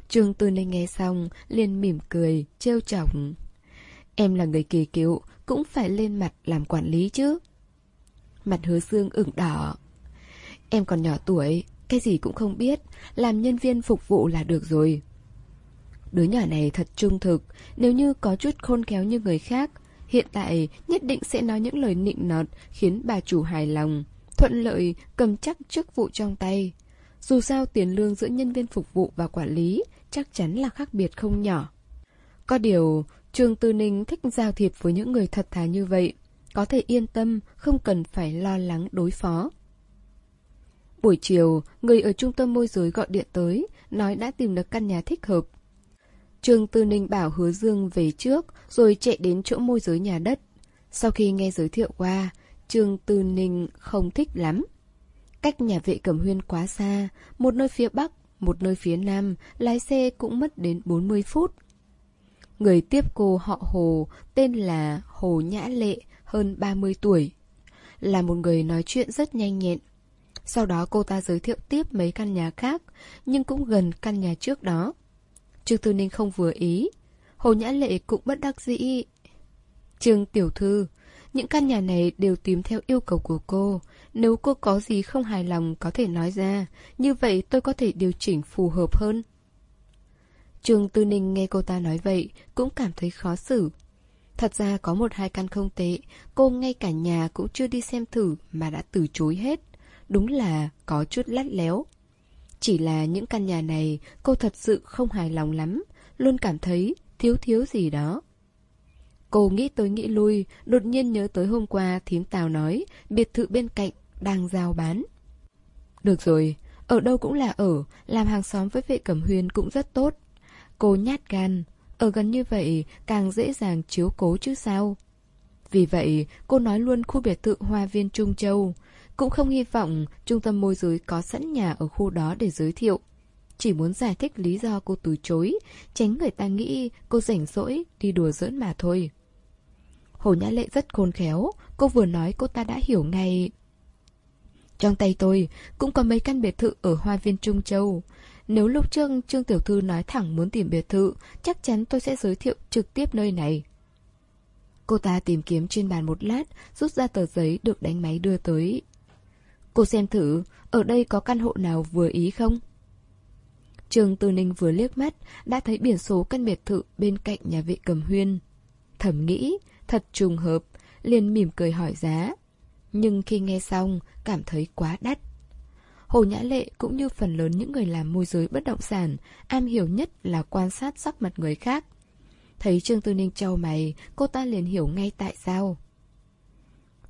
Trương Tư Ninh nghe xong, liền mỉm cười, trêu chọc. Em là người kỳ cựu, cũng phải lên mặt làm quản lý chứ. Mặt hứa xương ửng đỏ. Em còn nhỏ tuổi, cái gì cũng không biết, làm nhân viên phục vụ là được rồi. Đứa nhỏ này thật trung thực, nếu như có chút khôn khéo như người khác, hiện tại nhất định sẽ nói những lời nịnh nọt khiến bà chủ hài lòng, thuận lợi cầm chắc chức vụ trong tay. Dù sao tiền lương giữa nhân viên phục vụ và quản lý chắc chắn là khác biệt không nhỏ. Có điều, Trương Tư Ninh thích giao thiệp với những người thật thà như vậy, có thể yên tâm, không cần phải lo lắng đối phó. Buổi chiều, người ở trung tâm môi giới gọi điện tới, nói đã tìm được căn nhà thích hợp. Trương Tư Ninh bảo hứa Dương về trước, rồi chạy đến chỗ môi giới nhà đất. Sau khi nghe giới thiệu qua, Trương Tư Ninh không thích lắm. Cách nhà vệ cẩm huyên quá xa, một nơi phía bắc, một nơi phía nam, lái xe cũng mất đến 40 phút. Người tiếp cô họ Hồ, tên là Hồ Nhã Lệ, hơn 30 tuổi. Là một người nói chuyện rất nhanh nhẹn. Sau đó cô ta giới thiệu tiếp mấy căn nhà khác, nhưng cũng gần căn nhà trước đó. Trương Tư Ninh không vừa ý. Hồ Nhã Lệ cũng bất đắc dĩ. Trương Tiểu Thư, những căn nhà này đều tìm theo yêu cầu của cô. Nếu cô có gì không hài lòng có thể nói ra, như vậy tôi có thể điều chỉnh phù hợp hơn. Trường Tư Ninh nghe cô ta nói vậy, cũng cảm thấy khó xử. Thật ra có một hai căn không tệ, cô ngay cả nhà cũng chưa đi xem thử mà đã từ chối hết. Đúng là có chút lắt léo. Chỉ là những căn nhà này cô thật sự không hài lòng lắm, luôn cảm thấy thiếu thiếu gì đó. Cô nghĩ tới nghĩ lui, đột nhiên nhớ tới hôm qua thím Tào nói biệt thự bên cạnh đang giao bán. Được rồi, ở đâu cũng là ở, làm hàng xóm với vệ cẩm huyền cũng rất tốt. Cô nhát gan, ở gần như vậy càng dễ dàng chiếu cố chứ sao. Vì vậy, cô nói luôn khu biệt thự Hoa viên Trung Châu. Cũng không hy vọng trung tâm môi giới có sẵn nhà ở khu đó để giới thiệu. Chỉ muốn giải thích lý do cô từ chối, tránh người ta nghĩ cô rảnh rỗi đi đùa giỡn mà thôi. Hồ Nhã Lệ rất khôn khéo, cô vừa nói cô ta đã hiểu ngay. Trong tay tôi cũng có mấy căn biệt thự ở Hoa viên Trung Châu. Nếu lúc trước Trương Tiểu Thư nói thẳng muốn tìm biệt thự, chắc chắn tôi sẽ giới thiệu trực tiếp nơi này. Cô ta tìm kiếm trên bàn một lát, rút ra tờ giấy được đánh máy đưa tới. Cô xem thử, ở đây có căn hộ nào vừa ý không? Trường Tư Ninh vừa liếc mắt, đã thấy biển số căn biệt thự bên cạnh nhà vệ cầm huyên. Thẩm nghĩ, thật trùng hợp, liền mỉm cười hỏi giá. Nhưng khi nghe xong, cảm thấy quá đắt. Hồ Nhã Lệ cũng như phần lớn những người làm môi giới bất động sản, am hiểu nhất là quan sát sắc mặt người khác. Thấy Trương Tư Ninh trao mày, cô ta liền hiểu ngay tại sao.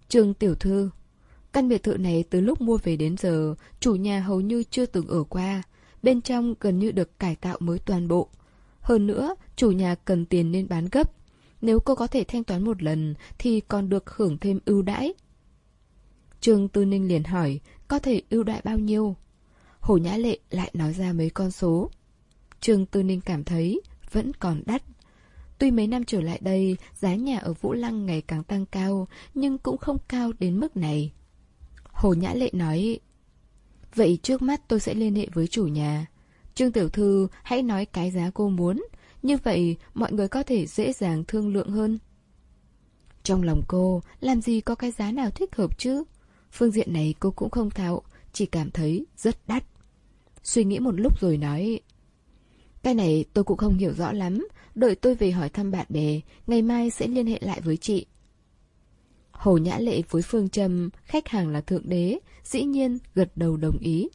Trương Tiểu Thư Căn biệt thự này từ lúc mua về đến giờ, chủ nhà hầu như chưa từng ở qua. Bên trong gần như được cải tạo mới toàn bộ. Hơn nữa, chủ nhà cần tiền nên bán gấp. Nếu cô có thể thanh toán một lần thì còn được hưởng thêm ưu đãi. Trương Tư Ninh liền hỏi, có thể ưu đãi bao nhiêu? Hồ Nhã Lệ lại nói ra mấy con số. Trương Tư Ninh cảm thấy vẫn còn đắt. Tuy mấy năm trở lại đây, giá nhà ở Vũ Lăng ngày càng tăng cao, nhưng cũng không cao đến mức này. Hồ Nhã Lệ nói, Vậy trước mắt tôi sẽ liên hệ với chủ nhà. Trương Tiểu Thư hãy nói cái giá cô muốn, như vậy mọi người có thể dễ dàng thương lượng hơn. Trong lòng cô, làm gì có cái giá nào thích hợp chứ? Phương diện này cô cũng không thạo, chỉ cảm thấy rất đắt. Suy nghĩ một lúc rồi nói Cái này tôi cũng không hiểu rõ lắm Đợi tôi về hỏi thăm bạn bè Ngày mai sẽ liên hệ lại với chị Hồ Nhã Lệ với Phương châm Khách hàng là thượng đế Dĩ nhiên gật đầu đồng ý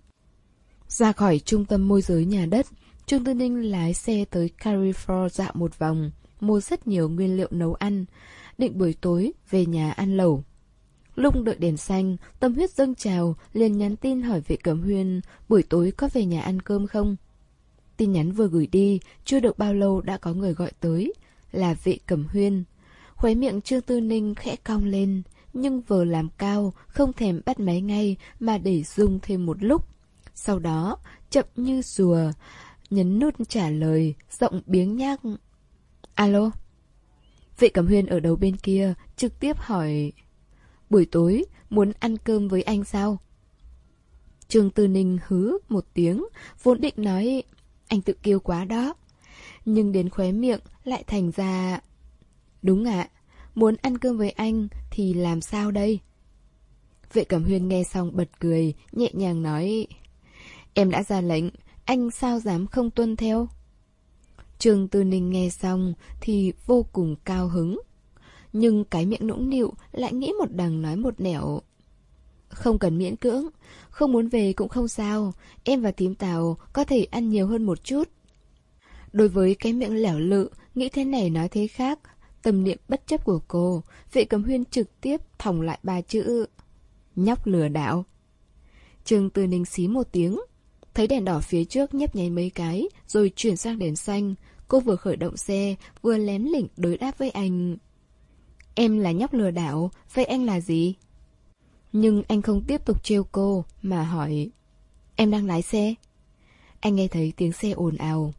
Ra khỏi trung tâm môi giới nhà đất Trương Tư Ninh lái xe tới Carrefour dạo một vòng Mua rất nhiều nguyên liệu nấu ăn Định buổi tối về nhà ăn lẩu Lúc đợi đèn xanh, tâm huyết dâng trào, liền nhắn tin hỏi vệ cẩm huyên, buổi tối có về nhà ăn cơm không? Tin nhắn vừa gửi đi, chưa được bao lâu đã có người gọi tới, là vệ cẩm huyên. Khóe miệng Trương Tư Ninh khẽ cong lên, nhưng vừa làm cao, không thèm bắt máy ngay mà để dùng thêm một lúc. Sau đó, chậm như rùa, nhấn nút trả lời, giọng biếng nhác. Alo? Vệ cẩm huyên ở đầu bên kia, trực tiếp hỏi... Buổi tối, muốn ăn cơm với anh sao? Trương Tư Ninh hứ một tiếng, vốn định nói anh tự kêu quá đó. Nhưng đến khóe miệng lại thành ra... Đúng ạ, muốn ăn cơm với anh thì làm sao đây? Vệ Cẩm Huyên nghe xong bật cười, nhẹ nhàng nói Em đã ra lệnh, anh sao dám không tuân theo? trường Tư Ninh nghe xong thì vô cùng cao hứng nhưng cái miệng nũng nịu lại nghĩ một đằng nói một nẻo. Không cần miễn cưỡng, không muốn về cũng không sao, em và tím tàu có thể ăn nhiều hơn một chút. Đối với cái miệng lẻo lự, nghĩ thế này nói thế khác, tâm niệm bất chấp của cô, vệ cầm huyên trực tiếp thòng lại ba chữ nhóc lừa đảo. Trương Tư Ninh xí một tiếng, thấy đèn đỏ phía trước nhấp nháy mấy cái, rồi chuyển sang đèn xanh. Cô vừa khởi động xe, vừa lén lỉnh đối đáp với anh. Em là nhóc lừa đảo, vậy anh là gì? Nhưng anh không tiếp tục trêu cô, mà hỏi Em đang lái xe? Anh nghe thấy tiếng xe ồn ào.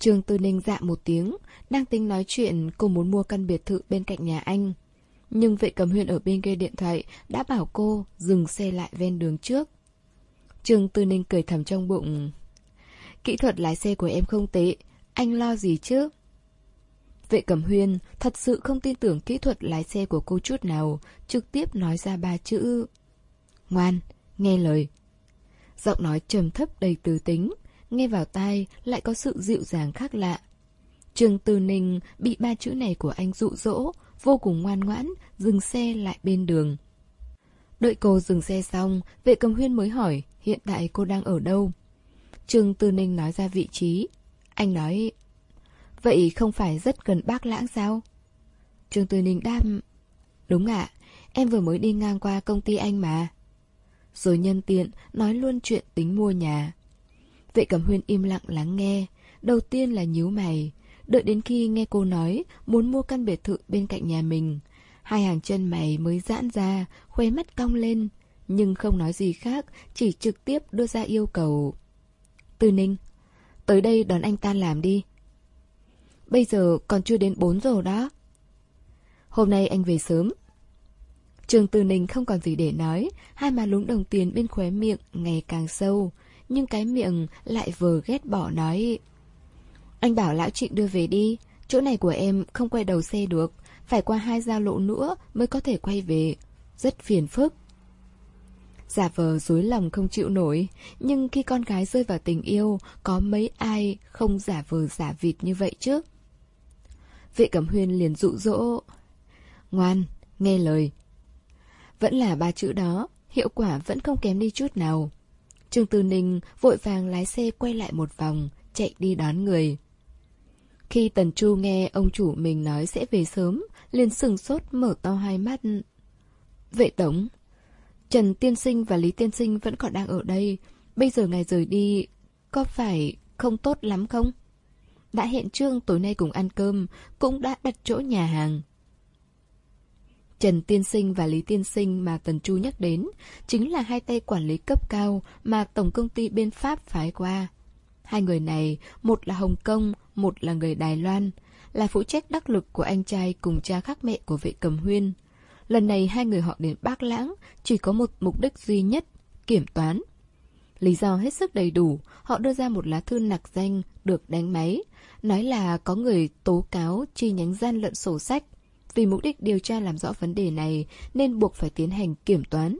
Trương Tư Ninh dạ một tiếng, đang tính nói chuyện cô muốn mua căn biệt thự bên cạnh nhà anh. Nhưng vệ cầm huyên ở bên kia điện thoại đã bảo cô dừng xe lại ven đường trước. Trương Tư Ninh cười thầm trong bụng. Kỹ thuật lái xe của em không tệ, anh lo gì chứ? Vệ Cẩm Huyên thật sự không tin tưởng kỹ thuật lái xe của cô chút nào, trực tiếp nói ra ba chữ. Ngoan, nghe lời. Giọng nói trầm thấp đầy từ tính, nghe vào tai lại có sự dịu dàng khác lạ. Trường Từ Ninh bị ba chữ này của anh dụ dỗ, vô cùng ngoan ngoãn, dừng xe lại bên đường. Đợi cô dừng xe xong, vệ cầm huyên mới hỏi hiện tại cô đang ở đâu. Trường Từ Ninh nói ra vị trí. Anh nói, vậy không phải rất gần bác lãng sao? Trường Từ Ninh đáp, đúng ạ, em vừa mới đi ngang qua công ty anh mà. Rồi nhân tiện nói luôn chuyện tính mua nhà. Vệ Cẩm Huyên im lặng lắng nghe, đầu tiên là nhíu mày, đợi đến khi nghe cô nói muốn mua căn biệt thự bên cạnh nhà mình. Hai hàng chân mày mới giãn ra, khoe mắt cong lên, nhưng không nói gì khác, chỉ trực tiếp đưa ra yêu cầu. từ Ninh, tới đây đón anh ta làm đi. Bây giờ còn chưa đến 4 giờ đó. Hôm nay anh về sớm. Trường từ Ninh không còn gì để nói, hai má lúng đồng tiền bên khóe miệng ngày càng sâu, nhưng cái miệng lại vừa ghét bỏ nói. Anh bảo lão trịnh đưa về đi, chỗ này của em không quay đầu xe được, phải qua hai giao lộ nữa mới có thể quay về. Rất phiền phức. Giả vờ dối lòng không chịu nổi, nhưng khi con gái rơi vào tình yêu, có mấy ai không giả vờ giả vịt như vậy chứ? Vệ Cẩm Huyên liền dụ dỗ. Ngoan, nghe lời. Vẫn là ba chữ đó, hiệu quả vẫn không kém đi chút nào. Trương Tư Ninh vội vàng lái xe quay lại một vòng, chạy đi đón người. Khi Tần Chu nghe ông chủ mình nói sẽ về sớm, liền sừng sốt mở to hai mắt. Vệ tổng, Trần Tiên Sinh và Lý Tiên Sinh vẫn còn đang ở đây. Bây giờ ngài rời đi, có phải không tốt lắm không? Đã hẹn trương tối nay cùng ăn cơm, cũng đã đặt chỗ nhà hàng. Trần Tiên Sinh và Lý Tiên Sinh mà Tần Chu nhắc đến chính là hai tay quản lý cấp cao mà Tổng công ty bên Pháp phái qua. Hai người này, một là Hồng Kông, một là người Đài Loan, là phụ trách đắc lực của anh trai cùng cha khác mẹ của vệ cầm huyên. Lần này hai người họ đến Bác Lãng chỉ có một mục đích duy nhất, kiểm toán. Lý do hết sức đầy đủ, họ đưa ra một lá thư nặc danh được đánh máy, nói là có người tố cáo chi nhánh gian lận sổ sách. Vì mục đích điều tra làm rõ vấn đề này nên buộc phải tiến hành kiểm toán.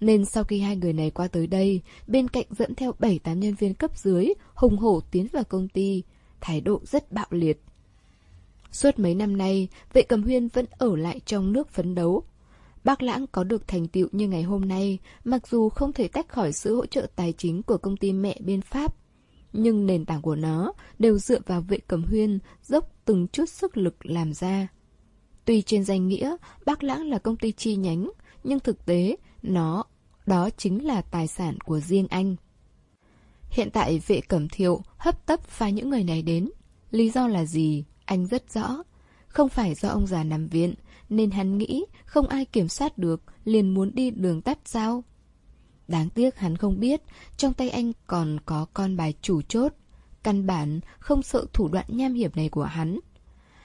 Nên sau khi hai người này qua tới đây, bên cạnh dẫn theo 7-8 nhân viên cấp dưới, hùng hổ tiến vào công ty, thái độ rất bạo liệt. Suốt mấy năm nay, vệ cầm huyên vẫn ở lại trong nước phấn đấu. Bác Lãng có được thành tựu như ngày hôm nay, mặc dù không thể tách khỏi sự hỗ trợ tài chính của công ty mẹ bên Pháp. Nhưng nền tảng của nó đều dựa vào vệ cầm huyên dốc từng chút sức lực làm ra. Tuy trên danh nghĩa, Bác Lãng là công ty chi nhánh, nhưng thực tế, nó, đó chính là tài sản của riêng anh. Hiện tại vệ cẩm thiệu hấp tấp phái những người này đến. Lý do là gì? Anh rất rõ. Không phải do ông già nằm viện, nên hắn nghĩ không ai kiểm soát được, liền muốn đi đường tắt sao? Đáng tiếc hắn không biết, trong tay anh còn có con bài chủ chốt. Căn bản không sợ thủ đoạn nham hiểm này của hắn.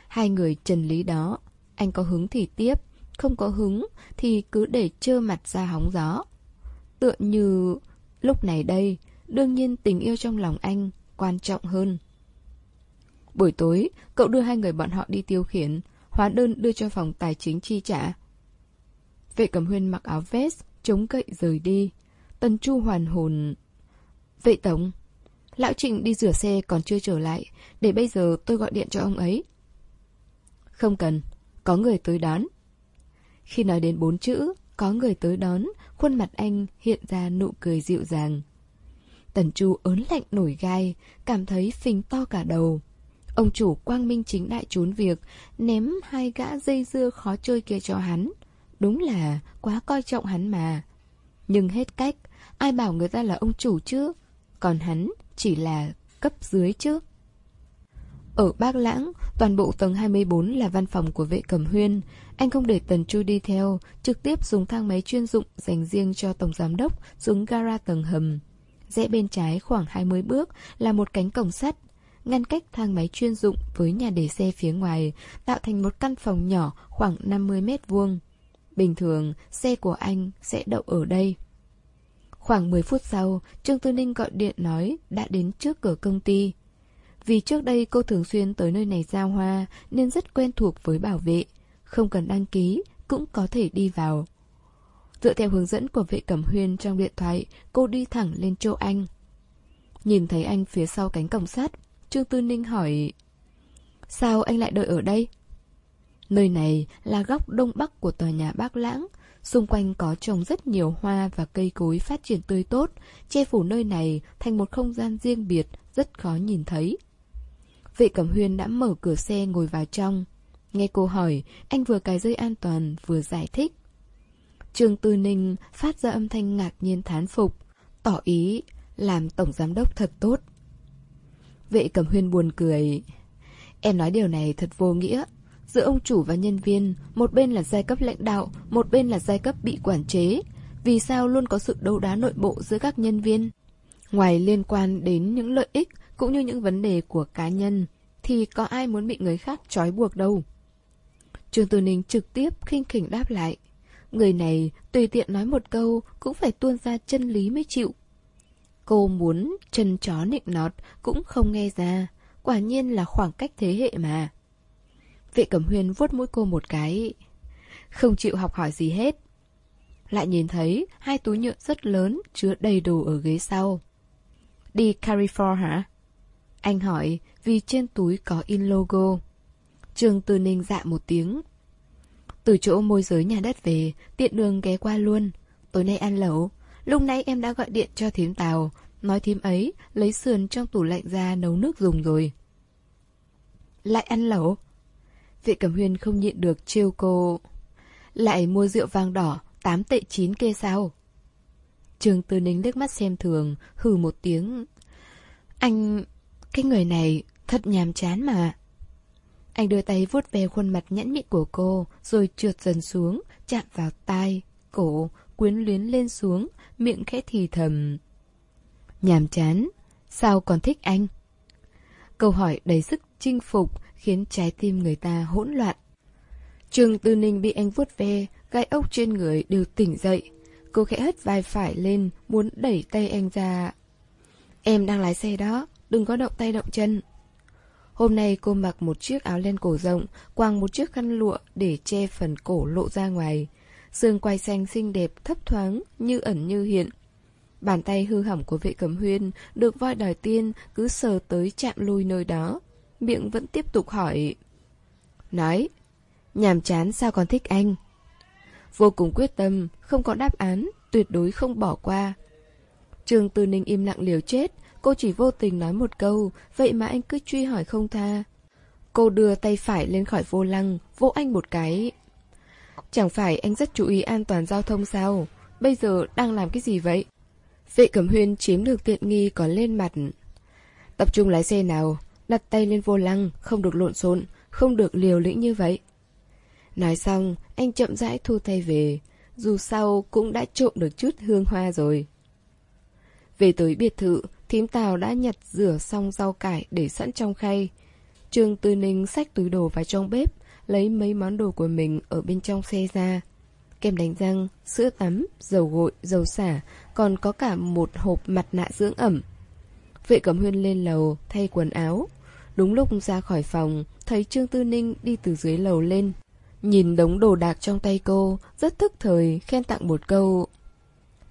Hai người trần lý đó, anh có hứng thì tiếp, không có hứng thì cứ để trơ mặt ra hóng gió. Tựa như lúc này đây, đương nhiên tình yêu trong lòng anh quan trọng hơn. Buổi tối, cậu đưa hai người bọn họ đi tiêu khiển, hóa đơn đưa cho phòng tài chính chi trả. Vệ cầm huyên mặc áo vest, chống cậy rời đi. Tần Chu hoàn hồn. Vệ tổng, lão Trịnh đi rửa xe còn chưa trở lại, để bây giờ tôi gọi điện cho ông ấy. Không cần, có người tới đón. Khi nói đến bốn chữ, có người tới đón, khuôn mặt anh hiện ra nụ cười dịu dàng. Tần Chu ớn lạnh nổi gai, cảm thấy phình to cả đầu. Ông chủ quang minh chính đại trốn việc, ném hai gã dây dưa khó chơi kia cho hắn. Đúng là quá coi trọng hắn mà. Nhưng hết cách, ai bảo người ta là ông chủ chứ? Còn hắn chỉ là cấp dưới chứ. Ở Bác Lãng, toàn bộ tầng 24 là văn phòng của vệ cầm huyên. Anh không để Tần Chu đi theo, trực tiếp dùng thang máy chuyên dụng dành riêng cho Tổng Giám Đốc xuống gara tầng hầm. Rẽ bên trái khoảng 20 bước là một cánh cổng sắt, ngăn cách thang máy chuyên dụng với nhà để xe phía ngoài, tạo thành một căn phòng nhỏ khoảng 50 mét vuông. Bình thường, xe của anh sẽ đậu ở đây. Khoảng 10 phút sau, Trương Tư Ninh gọi điện nói đã đến trước cửa công ty. Vì trước đây cô thường xuyên tới nơi này giao hoa nên rất quen thuộc với bảo vệ. Không cần đăng ký, cũng có thể đi vào. Dựa theo hướng dẫn của vệ cẩm huyên trong điện thoại, cô đi thẳng lên chỗ anh. Nhìn thấy anh phía sau cánh cổng sắt, Trương Tư Ninh hỏi Sao anh lại đợi ở đây? Nơi này là góc đông bắc của tòa nhà Bác Lãng, xung quanh có trồng rất nhiều hoa và cây cối phát triển tươi tốt, che phủ nơi này thành một không gian riêng biệt, rất khó nhìn thấy. Vệ Cẩm Huyên đã mở cửa xe ngồi vào trong. Nghe cô hỏi, anh vừa cài dây an toàn vừa giải thích. Trương Tư Ninh phát ra âm thanh ngạc nhiên thán phục, tỏ ý làm tổng giám đốc thật tốt. Vệ Cẩm Huyên buồn cười. Em nói điều này thật vô nghĩa. Giữa ông chủ và nhân viên, một bên là giai cấp lãnh đạo, một bên là giai cấp bị quản chế. Vì sao luôn có sự đấu đá nội bộ giữa các nhân viên? Ngoài liên quan đến những lợi ích cũng như những vấn đề của cá nhân, thì có ai muốn bị người khác trói buộc đâu. Trương Tư Ninh trực tiếp khinh khỉnh đáp lại. Người này tùy tiện nói một câu cũng phải tuôn ra chân lý mới chịu. Cô muốn chân chó nịnh nọt cũng không nghe ra. Quả nhiên là khoảng cách thế hệ mà. Vệ Cẩm Huyên vuốt mũi cô một cái. Không chịu học hỏi gì hết. Lại nhìn thấy hai túi nhựa rất lớn chứa đầy đồ ở ghế sau. Đi Carrefour hả? Anh hỏi vì trên túi có in logo. Trường Từ Ninh dạ một tiếng. Từ chỗ môi giới nhà đất về, tiện đường ghé qua luôn. Tối nay ăn lẩu. Lúc nãy em đã gọi điện cho thím Tào, nói thím ấy lấy sườn trong tủ lạnh ra nấu nước dùng rồi. Lại ăn lẩu? Vệ Cẩm Huyên không nhịn được trêu cô. Lại mua rượu vang đỏ, 8 tệ 9 kê sao? Trường Tư Ninh liếc mắt xem thường, hừ một tiếng. Anh cái người này thật nhàm chán mà. Anh đưa tay vuốt về khuôn mặt nhẫn mịn của cô, rồi trượt dần xuống, chạm vào tai, cổ, quyến luyến lên xuống, miệng khẽ thì thầm. Nhàm chán, sao còn thích anh? Câu hỏi đầy sức chinh phục khiến trái tim người ta hỗn loạn. Trường Tư Ninh bị anh vuốt ve, gai ốc trên người đều tỉnh dậy. Cô khẽ hất vai phải lên, muốn đẩy tay anh ra. Em đang lái xe đó, đừng có động tay động chân. Hôm nay cô mặc một chiếc áo len cổ rộng, quàng một chiếc khăn lụa để che phần cổ lộ ra ngoài. Sương quai xanh xinh đẹp thấp thoáng, như ẩn như hiện. Bàn tay hư hỏng của vệ cấm huyên được voi đòi tiên cứ sờ tới chạm lui nơi đó. Miệng vẫn tiếp tục hỏi. Nói, nhàm chán sao còn thích anh? Vô cùng quyết tâm, không có đáp án, tuyệt đối không bỏ qua. Trường Tư Ninh im lặng liều chết, cô chỉ vô tình nói một câu, vậy mà anh cứ truy hỏi không tha. Cô đưa tay phải lên khỏi vô lăng, vỗ anh một cái. Chẳng phải anh rất chú ý an toàn giao thông sao? Bây giờ đang làm cái gì vậy? Vệ Cẩm Huyên chiếm được tiện nghi còn lên mặt. Tập trung lái xe nào, đặt tay lên vô lăng, không được lộn xộn, không được liều lĩnh như vậy. Nói xong, anh chậm rãi thu tay về, dù sao cũng đã trộn được chút hương hoa rồi. Về tới biệt thự, thím Tào đã nhặt rửa xong rau cải để sẵn trong khay. Trương Tư Ninh xách túi đồ vào trong bếp, lấy mấy món đồ của mình ở bên trong xe ra. Kem đánh răng, sữa tắm, dầu gội, dầu xả, còn có cả một hộp mặt nạ dưỡng ẩm. Vệ Cẩm Huyên lên lầu, thay quần áo. Đúng lúc ra khỏi phòng, thấy Trương Tư Ninh đi từ dưới lầu lên. Nhìn đống đồ đạc trong tay cô, rất thức thời, khen tặng một câu.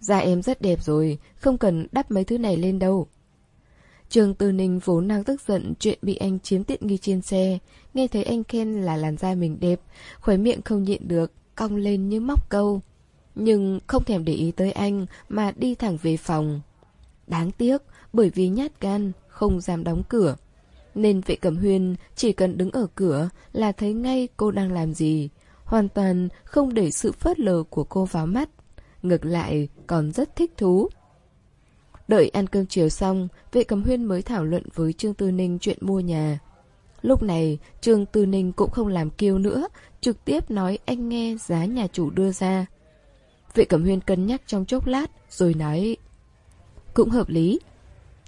Da em rất đẹp rồi, không cần đắp mấy thứ này lên đâu. Trường Tư Ninh vốn đang tức giận chuyện bị anh chiếm tiện nghi trên xe, nghe thấy anh khen là làn da mình đẹp, khóe miệng không nhịn được, cong lên như móc câu. Nhưng không thèm để ý tới anh mà đi thẳng về phòng. Đáng tiếc, bởi vì nhát gan, không dám đóng cửa. Nên vệ cẩm huyên chỉ cần đứng ở cửa là thấy ngay cô đang làm gì, hoàn toàn không để sự phớt lờ của cô vào mắt. Ngược lại, còn rất thích thú. Đợi ăn cơm chiều xong, vệ cầm huyên mới thảo luận với Trương Tư Ninh chuyện mua nhà. Lúc này, Trương Tư Ninh cũng không làm kiêu nữa, trực tiếp nói anh nghe giá nhà chủ đưa ra. Vệ Cẩm Huyên cân nhắc trong chốc lát, rồi nói Cũng hợp lý.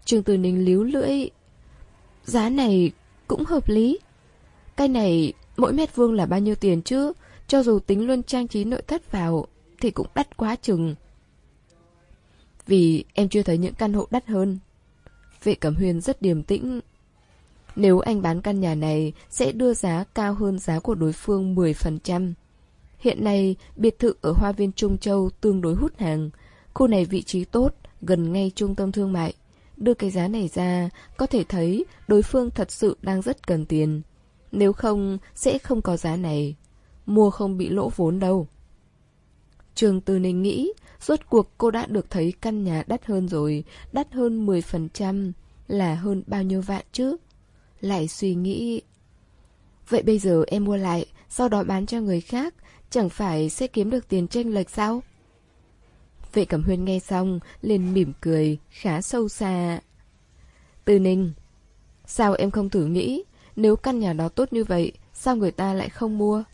Trương Tư Ninh líu lưỡi Giá này cũng hợp lý. Cái này mỗi mét vuông là bao nhiêu tiền chứ? Cho dù tính luôn trang trí nội thất vào thì cũng đắt quá chừng. Vì em chưa thấy những căn hộ đắt hơn. Vệ Cẩm Huyền rất điềm tĩnh. Nếu anh bán căn nhà này, sẽ đưa giá cao hơn giá của đối phương 10%. Hiện nay, biệt thự ở Hoa viên Trung Châu tương đối hút hàng. Khu này vị trí tốt, gần ngay trung tâm thương mại. Đưa cái giá này ra, có thể thấy đối phương thật sự đang rất cần tiền. Nếu không, sẽ không có giá này. Mua không bị lỗ vốn đâu. Trường từ Ninh nghĩ, rốt cuộc cô đã được thấy căn nhà đắt hơn rồi, đắt hơn 10%, là hơn bao nhiêu vạn chứ? Lại suy nghĩ... Vậy bây giờ em mua lại, sau đó bán cho người khác, chẳng phải sẽ kiếm được tiền tranh lệch sao? Vệ Cẩm Huyên nghe xong, liền mỉm cười, khá sâu xa. từ Ninh, sao em không thử nghĩ, nếu căn nhà đó tốt như vậy, sao người ta lại không mua?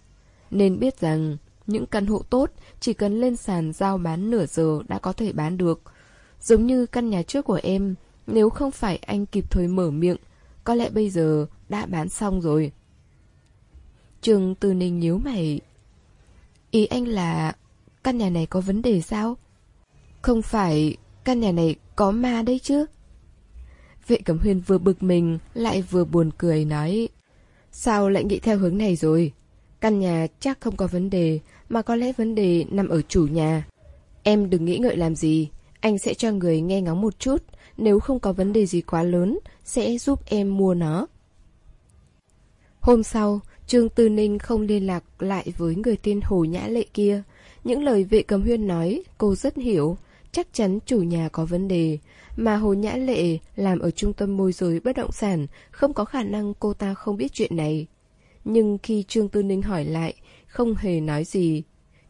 Nên biết rằng, những căn hộ tốt chỉ cần lên sàn giao bán nửa giờ đã có thể bán được. Giống như căn nhà trước của em, nếu không phải anh kịp thời mở miệng, có lẽ bây giờ đã bán xong rồi. Trường Từ Ninh nhíu mày. Ý anh là căn nhà này có vấn đề sao? Không phải căn nhà này có ma đấy chứ? Vệ Cẩm Huyên vừa bực mình lại vừa buồn cười nói Sao lại nghĩ theo hướng này rồi? Căn nhà chắc không có vấn đề mà có lẽ vấn đề nằm ở chủ nhà. Em đừng nghĩ ngợi làm gì, anh sẽ cho người nghe ngóng một chút, nếu không có vấn đề gì quá lớn, sẽ giúp em mua nó. Hôm sau, Trương Tư Ninh không liên lạc lại với người tên Hồ Nhã Lệ kia. Những lời vệ cầm huyên nói, cô rất hiểu, chắc chắn chủ nhà có vấn đề. Mà Hồ Nhã Lệ làm ở trung tâm môi giới bất động sản, không có khả năng cô ta không biết chuyện này. Nhưng khi Trương Tư Ninh hỏi lại, không hề nói gì.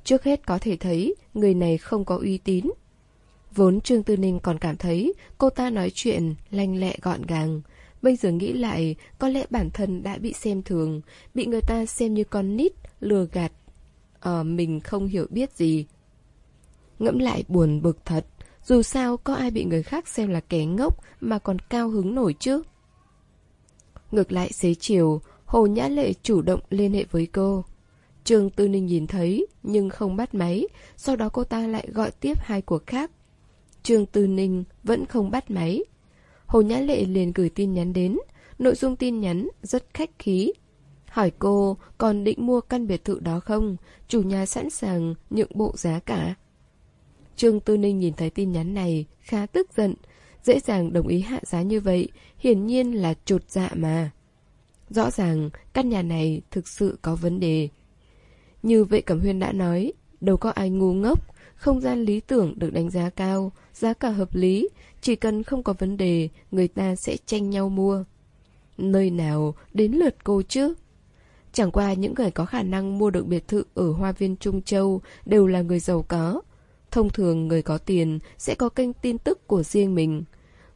Trước hết có thể thấy người này không có uy tín. Vốn Trương Tư Ninh còn cảm thấy cô ta nói chuyện lanh lẹ gọn gàng. Bây giờ nghĩ lại, có lẽ bản thân đã bị xem thường, bị người ta xem như con nít, lừa gạt. Ờ, mình không hiểu biết gì. Ngẫm lại buồn bực thật, dù sao có ai bị người khác xem là kẻ ngốc mà còn cao hứng nổi chứ. Ngược lại xế chiều, Hồ Nhã Lệ chủ động liên hệ với cô. Trương Tư Ninh nhìn thấy nhưng không bắt máy, sau đó cô ta lại gọi tiếp hai cuộc khác. Trương Tư Ninh vẫn không bắt máy. Hồ Nhã Lệ liền gửi tin nhắn đến, nội dung tin nhắn rất khách khí. Hỏi cô còn định mua căn biệt thự đó không, chủ nhà sẵn sàng nhượng bộ giá cả. Trương Tư Ninh nhìn thấy tin nhắn này, khá tức giận, dễ dàng đồng ý hạ giá như vậy, hiển nhiên là trột dạ mà. Rõ ràng căn nhà này thực sự có vấn đề. Như vệ cẩm huyên đã nói, đâu có ai ngu ngốc, không gian lý tưởng được đánh giá cao, giá cả hợp lý, chỉ cần không có vấn đề, người ta sẽ tranh nhau mua. Nơi nào đến lượt cô chứ? Chẳng qua những người có khả năng mua được biệt thự ở Hoa viên Trung Châu đều là người giàu có. Thông thường người có tiền sẽ có kênh tin tức của riêng mình.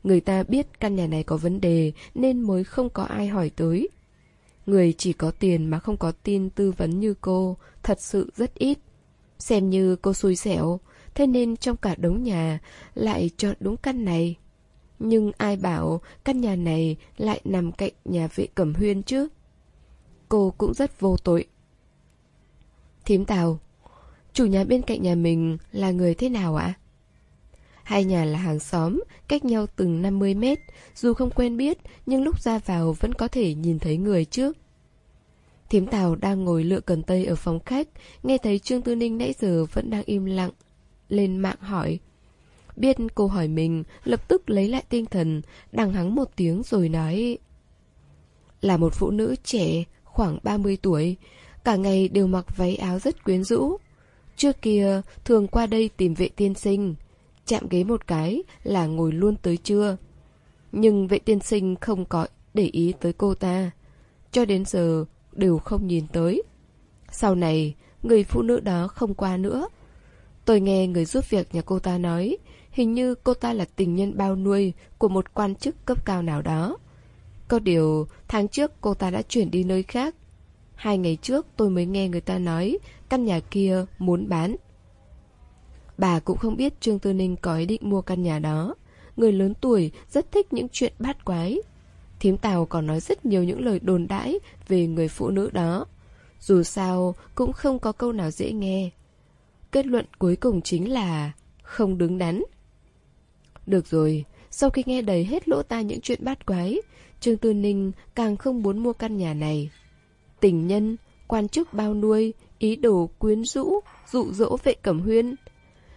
Người ta biết căn nhà này có vấn đề nên mới không có ai hỏi tới. Người chỉ có tiền mà không có tin tư vấn như cô thật sự rất ít. Xem như cô xui xẻo, thế nên trong cả đống nhà lại chọn đúng căn này. Nhưng ai bảo căn nhà này lại nằm cạnh nhà vệ cẩm huyên chứ? Cô cũng rất vô tội. Thím Tào, chủ nhà bên cạnh nhà mình là người thế nào ạ? Hai nhà là hàng xóm, cách nhau từng 50 mét, dù không quen biết nhưng lúc ra vào vẫn có thể nhìn thấy người trước. Thiếm Tào đang ngồi lựa cần tây ở phòng khách, nghe thấy Trương Tư Ninh nãy giờ vẫn đang im lặng. Lên mạng hỏi. Biết cô hỏi mình, lập tức lấy lại tinh thần, đằng hắng một tiếng rồi nói. Là một phụ nữ trẻ, khoảng 30 tuổi, cả ngày đều mặc váy áo rất quyến rũ. Trước kia, thường qua đây tìm vệ tiên sinh, chạm ghế một cái là ngồi luôn tới trưa. Nhưng vệ tiên sinh không có để ý tới cô ta. Cho đến giờ, đều không nhìn tới. Sau này, người phụ nữ đó không qua nữa. Tôi nghe người giúp việc nhà cô ta nói, hình như cô ta là tình nhân bao nuôi của một quan chức cấp cao nào đó. Có điều, tháng trước cô ta đã chuyển đi nơi khác. Hai ngày trước tôi mới nghe người ta nói căn nhà kia muốn bán. Bà cũng không biết Trương Tư Ninh có ý định mua căn nhà đó. Người lớn tuổi rất thích những chuyện bát quái. Thím Tào còn nói rất nhiều những lời đồn đãi về người phụ nữ đó. Dù sao, cũng không có câu nào dễ nghe. Kết luận cuối cùng chính là không đứng đắn. Được rồi, sau khi nghe đầy hết lỗ tai những chuyện bát quái, Trương Tư Ninh càng không muốn mua căn nhà này. Tình nhân, quan chức bao nuôi, ý đồ quyến rũ, dụ dỗ vệ cẩm huyên.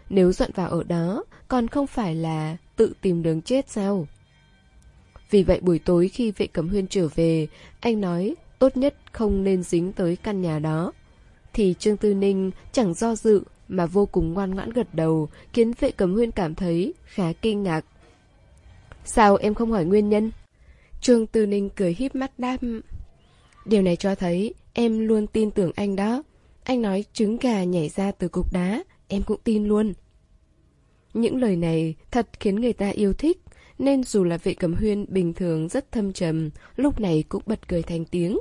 Nếu dọn vào ở đó, còn không phải là tự tìm đường chết sao? Vì vậy buổi tối khi vệ cẩm huyên trở về, anh nói tốt nhất không nên dính tới căn nhà đó. Thì Trương Tư Ninh chẳng do dự mà vô cùng ngoan ngoãn gật đầu, khiến vệ cẩm huyên cảm thấy khá kinh ngạc. Sao em không hỏi nguyên nhân? Trương Tư Ninh cười híp mắt đáp. Điều này cho thấy em luôn tin tưởng anh đó. Anh nói trứng gà nhảy ra từ cục đá, em cũng tin luôn. Những lời này thật khiến người ta yêu thích, nên dù là vệ cẩm huyên bình thường rất thâm trầm, lúc này cũng bật cười thành tiếng.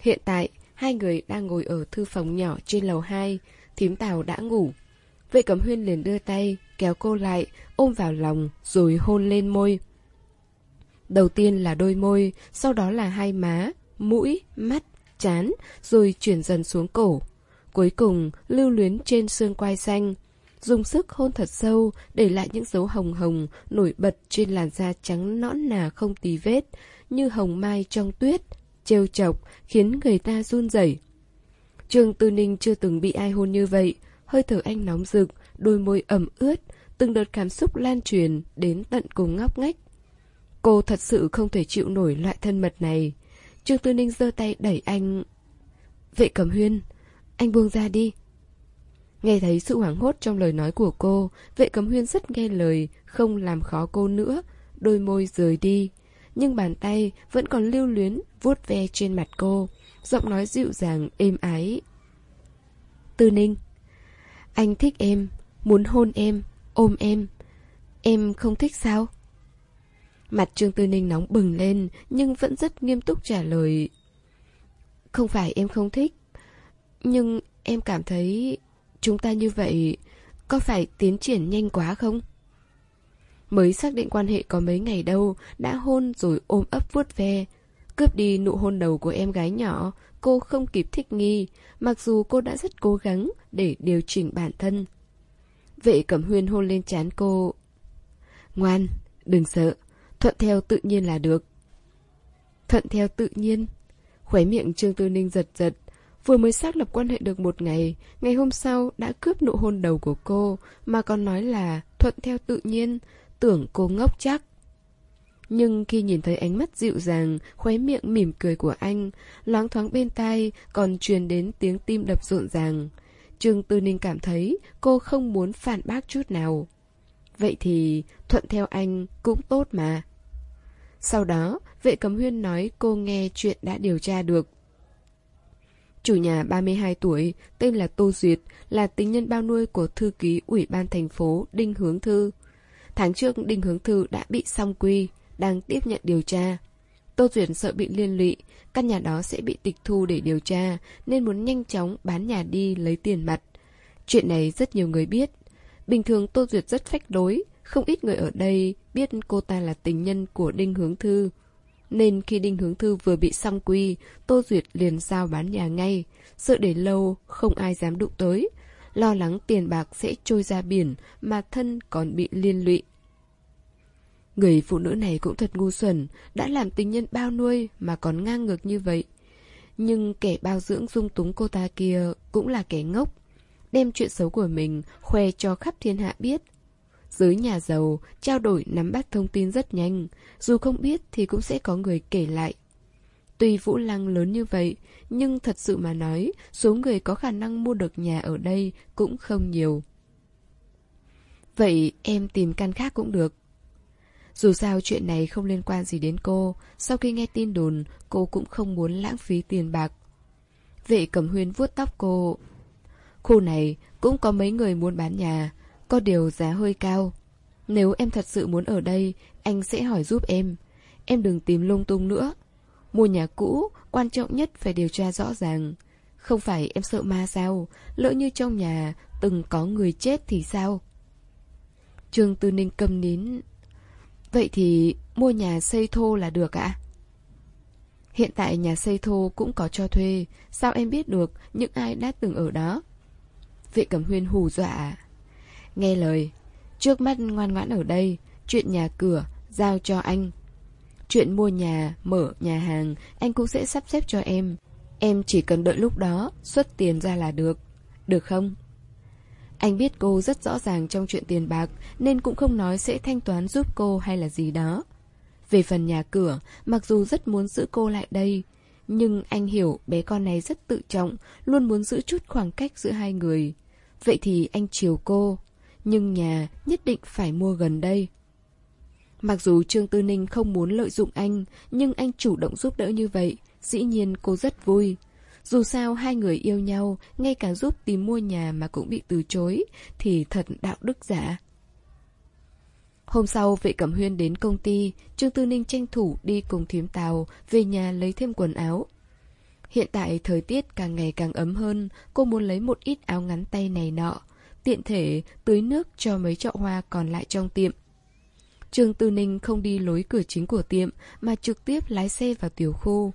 Hiện tại, hai người đang ngồi ở thư phòng nhỏ trên lầu 2, thím tàu đã ngủ. Vệ cẩm huyên liền đưa tay, kéo cô lại, ôm vào lòng, rồi hôn lên môi. Đầu tiên là đôi môi, sau đó là hai má, mũi, mắt, chán, rồi chuyển dần xuống cổ. Cuối cùng, lưu luyến trên xương quai xanh. Dùng sức hôn thật sâu, để lại những dấu hồng hồng nổi bật trên làn da trắng nõn nà không tì vết, như hồng mai trong tuyết, trêu chọc, khiến người ta run rẩy. Trương Tư Ninh chưa từng bị ai hôn như vậy, hơi thở anh nóng rực, đôi môi ẩm ướt, từng đợt cảm xúc lan truyền đến tận cùng ngóc ngách. Cô thật sự không thể chịu nổi loại thân mật này. Trương Tư Ninh giơ tay đẩy anh. Vệ Cẩm Huyên, anh buông ra đi. Nghe thấy sự hoảng hốt trong lời nói của cô, vệ cấm huyên rất nghe lời, không làm khó cô nữa, đôi môi rời đi. Nhưng bàn tay vẫn còn lưu luyến, vuốt ve trên mặt cô, giọng nói dịu dàng, êm ái. Tư Ninh, anh thích em, muốn hôn em, ôm em. Em không thích sao? Mặt Trương Tư Ninh nóng bừng lên, nhưng vẫn rất nghiêm túc trả lời. Không phải em không thích, nhưng em cảm thấy chúng ta như vậy có phải tiến triển nhanh quá không? Mới xác định quan hệ có mấy ngày đâu, đã hôn rồi ôm ấp vuốt ve. Cướp đi nụ hôn đầu của em gái nhỏ, cô không kịp thích nghi, mặc dù cô đã rất cố gắng để điều chỉnh bản thân. Vệ cẩm huyên hôn lên trán cô. Ngoan, đừng sợ, thuận theo tự nhiên là được. Thuận theo tự nhiên. Khóe miệng Trương Tư Ninh giật giật, Vừa mới xác lập quan hệ được một ngày, ngày hôm sau đã cướp nụ hôn đầu của cô, mà còn nói là thuận theo tự nhiên, tưởng cô ngốc chắc. Nhưng khi nhìn thấy ánh mắt dịu dàng, khóe miệng mỉm cười của anh, loáng thoáng bên tai còn truyền đến tiếng tim đập rộn ràng. Trương Tư Ninh cảm thấy cô không muốn phản bác chút nào. Vậy thì thuận theo anh cũng tốt mà. Sau đó, vệ cấm huyên nói cô nghe chuyện đã điều tra được. Chủ nhà 32 tuổi, tên là Tô Duyệt, là tính nhân bao nuôi của thư ký Ủy ban thành phố Đinh Hướng Thư. Tháng trước Đinh Hướng Thư đã bị song quy, đang tiếp nhận điều tra. Tô Duyệt sợ bị liên lụy, căn nhà đó sẽ bị tịch thu để điều tra, nên muốn nhanh chóng bán nhà đi lấy tiền mặt. Chuyện này rất nhiều người biết. Bình thường Tô Duyệt rất phách đối, không ít người ở đây biết cô ta là tình nhân của Đinh Hướng Thư. Nên khi Đinh Hướng Thư vừa bị xong quy, Tô Duyệt liền giao bán nhà ngay, sợ để lâu không ai dám đụng tới, lo lắng tiền bạc sẽ trôi ra biển mà thân còn bị liên lụy. Người phụ nữ này cũng thật ngu xuẩn, đã làm tình nhân bao nuôi mà còn ngang ngược như vậy. Nhưng kẻ bao dưỡng dung túng cô ta kia cũng là kẻ ngốc, đem chuyện xấu của mình khoe cho khắp thiên hạ biết. Giới nhà giàu, trao đổi nắm bắt thông tin rất nhanh, dù không biết thì cũng sẽ có người kể lại. Tuy Vũ Lăng lớn như vậy, nhưng thật sự mà nói, số người có khả năng mua được nhà ở đây cũng không nhiều. Vậy em tìm căn khác cũng được. Dù sao chuyện này không liên quan gì đến cô, sau khi nghe tin đồn, cô cũng không muốn lãng phí tiền bạc. Vệ cẩm huyên vuốt tóc cô. Khu này cũng có mấy người muốn bán nhà, có điều giá hơi cao. Nếu em thật sự muốn ở đây, anh sẽ hỏi giúp em. Em đừng tìm lung tung nữa. Mua nhà cũ, quan trọng nhất phải điều tra rõ ràng. Không phải em sợ ma sao, lỡ như trong nhà từng có người chết thì sao? Trương Tư Ninh cầm nín. Vậy thì mua nhà xây thô là được ạ? Hiện tại nhà xây thô cũng có cho thuê, sao em biết được những ai đã từng ở đó? Vệ Cẩm Huyên hù dọa. Nghe lời, trước mắt ngoan ngoãn ở đây, chuyện nhà cửa, giao cho anh. Chuyện mua nhà, mở nhà hàng, anh cũng sẽ sắp xếp cho em. Em chỉ cần đợi lúc đó, xuất tiền ra là được. Được không? Anh biết cô rất rõ ràng trong chuyện tiền bạc, nên cũng không nói sẽ thanh toán giúp cô hay là gì đó. Về phần nhà cửa, mặc dù rất muốn giữ cô lại đây, nhưng anh hiểu bé con này rất tự trọng, luôn muốn giữ chút khoảng cách giữa hai người. Vậy thì anh chiều cô, nhưng nhà nhất định phải mua gần đây. Mặc dù Trương Tư Ninh không muốn lợi dụng anh, nhưng anh chủ động giúp đỡ như vậy, dĩ nhiên cô rất vui. Dù sao hai người yêu nhau, ngay cả giúp tìm mua nhà mà cũng bị từ chối, thì thật đạo đức giả. Hôm sau, vệ cẩm huyên đến công ty, Trương Tư Ninh tranh thủ đi cùng thiếm tàu, về nhà lấy thêm quần áo. Hiện tại thời tiết càng ngày càng ấm hơn, cô muốn lấy một ít áo ngắn tay này nọ, tiện thể tưới nước cho mấy chậu hoa còn lại trong tiệm. Trương Tư Ninh không đi lối cửa chính của tiệm mà trực tiếp lái xe vào tiểu khu.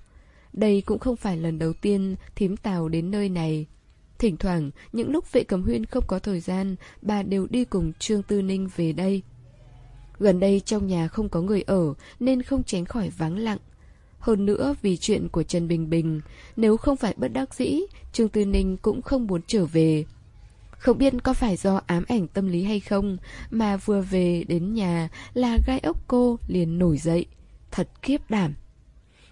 Đây cũng không phải lần đầu tiên thím tàu đến nơi này. Thỉnh thoảng, những lúc vệ cầm huyên không có thời gian, bà đều đi cùng Trương Tư Ninh về đây. Gần đây trong nhà không có người ở nên không tránh khỏi vắng lặng. Hơn nữa vì chuyện của Trần Bình Bình, nếu không phải bất đắc dĩ, Trương Tư Ninh cũng không muốn trở về. Không biết có phải do ám ảnh tâm lý hay không mà vừa về đến nhà là gai ốc cô liền nổi dậy. Thật khiếp đảm.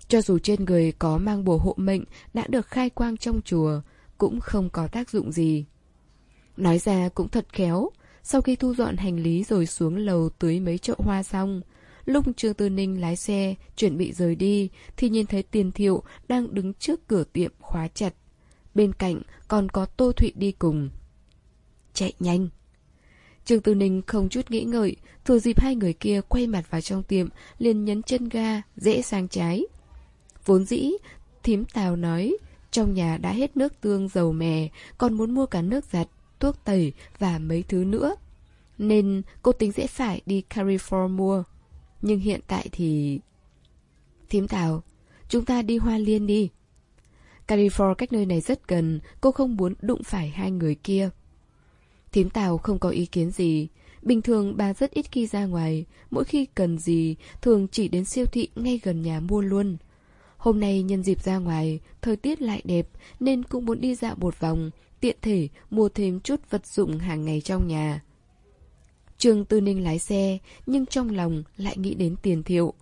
Cho dù trên người có mang bùa hộ mệnh đã được khai quang trong chùa, cũng không có tác dụng gì. Nói ra cũng thật khéo, sau khi thu dọn hành lý rồi xuống lầu tưới mấy chậu hoa xong, lúc Trương Tư Ninh lái xe, chuẩn bị rời đi, thì nhìn thấy tiền thiệu đang đứng trước cửa tiệm khóa chặt. Bên cạnh còn có Tô Thụy đi cùng. Chạy nhanh! Trương Tư Ninh không chút nghĩ ngợi, thừa dịp hai người kia quay mặt vào trong tiệm, liền nhấn chân ga, dễ sang trái. Vốn dĩ, thím Tào nói, trong nhà đã hết nước tương dầu mè, còn muốn mua cả nước giặt, thuốc tẩy và mấy thứ nữa. Nên cô tính sẽ phải đi Carrefour mua. Nhưng hiện tại thì... Thím Tào, chúng ta đi Hoa Liên đi. Carrefour cách nơi này rất gần, cô không muốn đụng phải hai người kia. Thím Tào không có ý kiến gì. Bình thường bà rất ít khi ra ngoài, mỗi khi cần gì, thường chỉ đến siêu thị ngay gần nhà mua luôn. Hôm nay nhân dịp ra ngoài, thời tiết lại đẹp nên cũng muốn đi dạo một vòng, tiện thể mua thêm chút vật dụng hàng ngày trong nhà. Trương Tư Ninh lái xe, nhưng trong lòng lại nghĩ đến tiền thiệu.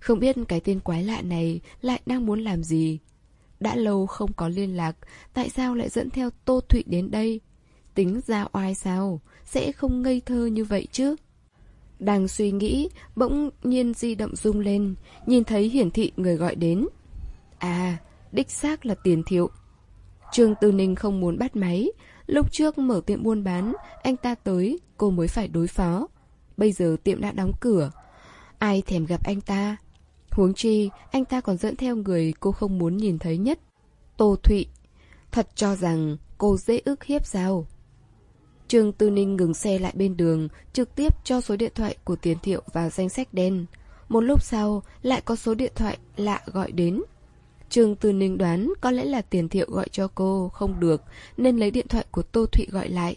Không biết cái tên quái lạ này lại đang muốn làm gì. Đã lâu không có liên lạc, tại sao lại dẫn theo Tô Thụy đến đây? Tính ra oai sao? Sẽ không ngây thơ như vậy chứ? Đang suy nghĩ, bỗng nhiên di động rung lên, nhìn thấy hiển thị người gọi đến. À, đích xác là tiền thiệu. Trương Tư Ninh không muốn bắt máy. Lúc trước mở tiệm buôn bán, anh ta tới, cô mới phải đối phó. Bây giờ tiệm đã đóng cửa. Ai thèm gặp anh ta? Huống chi, anh ta còn dẫn theo người cô không muốn nhìn thấy nhất. Tô Thụy. Thật cho rằng cô dễ ức hiếp sao? Trương Tư Ninh ngừng xe lại bên đường, trực tiếp cho số điện thoại của tiền thiệu vào danh sách đen. Một lúc sau, lại có số điện thoại lạ gọi đến. Trương Tư Ninh đoán có lẽ là tiền thiệu gọi cho cô không được nên lấy điện thoại của Tô Thụy gọi lại.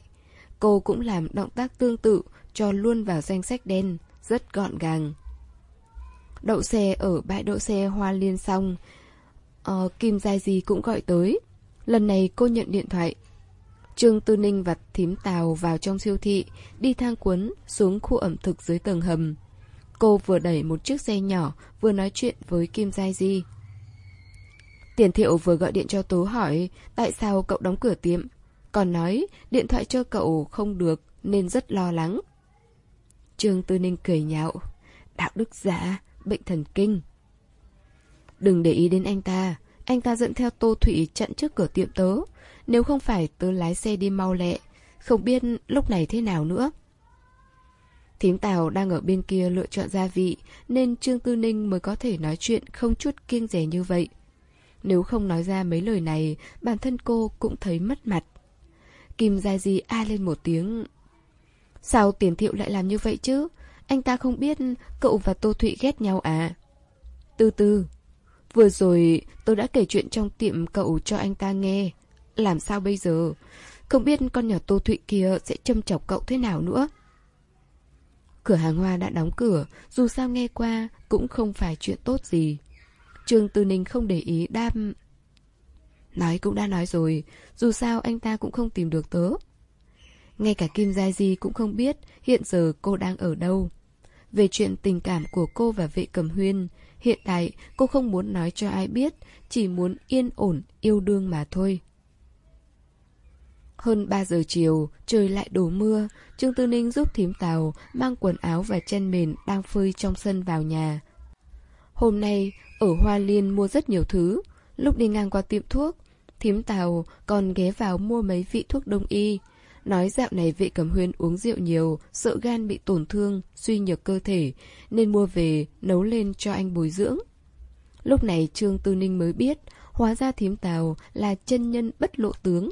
Cô cũng làm động tác tương tự cho luôn vào danh sách đen, rất gọn gàng. Đậu xe ở bãi đỗ xe Hoa Liên xong, ờ, Kim Giai Di cũng gọi tới. Lần này cô nhận điện thoại. Trương Tư Ninh và thím Tào vào trong siêu thị, đi thang cuốn xuống khu ẩm thực dưới tầng hầm. Cô vừa đẩy một chiếc xe nhỏ, vừa nói chuyện với Kim Giai Di. Tiền thiệu vừa gọi điện cho Tố hỏi tại sao cậu đóng cửa tiệm. Còn nói điện thoại cho cậu không được nên rất lo lắng. Trương Tư Ninh cười nhạo. Đạo đức giả, bệnh thần kinh. Đừng để ý đến anh ta. Anh ta dẫn theo Tô Thụy chặn trước cửa tiệm tớ. Nếu không phải tớ lái xe đi mau lẹ, không biết lúc này thế nào nữa. Thím Tào đang ở bên kia lựa chọn gia vị, nên Trương Tư Ninh mới có thể nói chuyện không chút kiêng rẻ như vậy. Nếu không nói ra mấy lời này, bản thân cô cũng thấy mất mặt. Kim Gia Di a lên một tiếng. Sao tiền thiệu lại làm như vậy chứ? Anh ta không biết cậu và Tô Thụy ghét nhau à? Từ từ, vừa rồi tôi đã kể chuyện trong tiệm cậu cho anh ta nghe. Làm sao bây giờ? Không biết con nhỏ Tô Thụy kia sẽ châm chọc cậu thế nào nữa? Cửa hàng hoa đã đóng cửa, dù sao nghe qua cũng không phải chuyện tốt gì. Trương Tư Ninh không để ý đam... Nói cũng đã nói rồi, dù sao anh ta cũng không tìm được tớ. Ngay cả Kim Gia Di cũng không biết hiện giờ cô đang ở đâu. Về chuyện tình cảm của cô và vệ cầm huyên, hiện tại cô không muốn nói cho ai biết, chỉ muốn yên ổn, yêu đương mà thôi. Hơn 3 giờ chiều, trời lại đổ mưa, Trương Tư Ninh giúp thím tàu mang quần áo và chân mền đang phơi trong sân vào nhà. Hôm nay, ở Hoa Liên mua rất nhiều thứ. Lúc đi ngang qua tiệm thuốc, thím tàu còn ghé vào mua mấy vị thuốc đông y. Nói dạo này vệ cầm huyên uống rượu nhiều, sợ gan bị tổn thương, suy nhược cơ thể, nên mua về nấu lên cho anh bồi dưỡng. Lúc này Trương Tư Ninh mới biết, hóa ra thím tàu là chân nhân bất lộ tướng.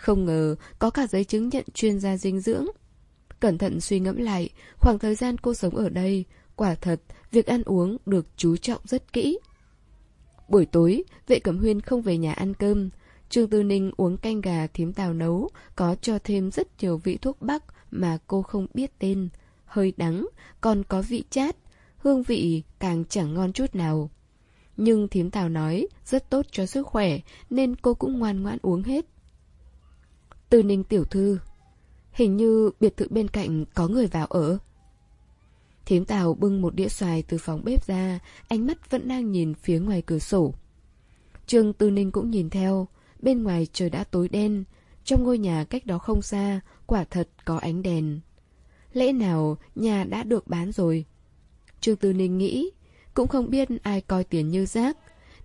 Không ngờ có cả giấy chứng nhận chuyên gia dinh dưỡng. Cẩn thận suy ngẫm lại, khoảng thời gian cô sống ở đây, quả thật, việc ăn uống được chú trọng rất kỹ. Buổi tối, vệ cẩm huyên không về nhà ăn cơm. Trương Tư Ninh uống canh gà thím tàu nấu, có cho thêm rất nhiều vị thuốc bắc mà cô không biết tên. Hơi đắng, còn có vị chát, hương vị càng chẳng ngon chút nào. Nhưng thím tàu nói rất tốt cho sức khỏe nên cô cũng ngoan ngoãn uống hết. Tư Ninh tiểu thư, Hình như biệt thự bên cạnh có người vào ở. Thím Tào bưng một đĩa xoài từ phòng bếp ra, Ánh mắt vẫn đang nhìn phía ngoài cửa sổ. Trương Tư Ninh cũng nhìn theo, Bên ngoài trời đã tối đen, Trong ngôi nhà cách đó không xa, Quả thật có ánh đèn. Lẽ nào nhà đã được bán rồi? Trương Tư Ninh nghĩ, Cũng không biết ai coi tiền như rác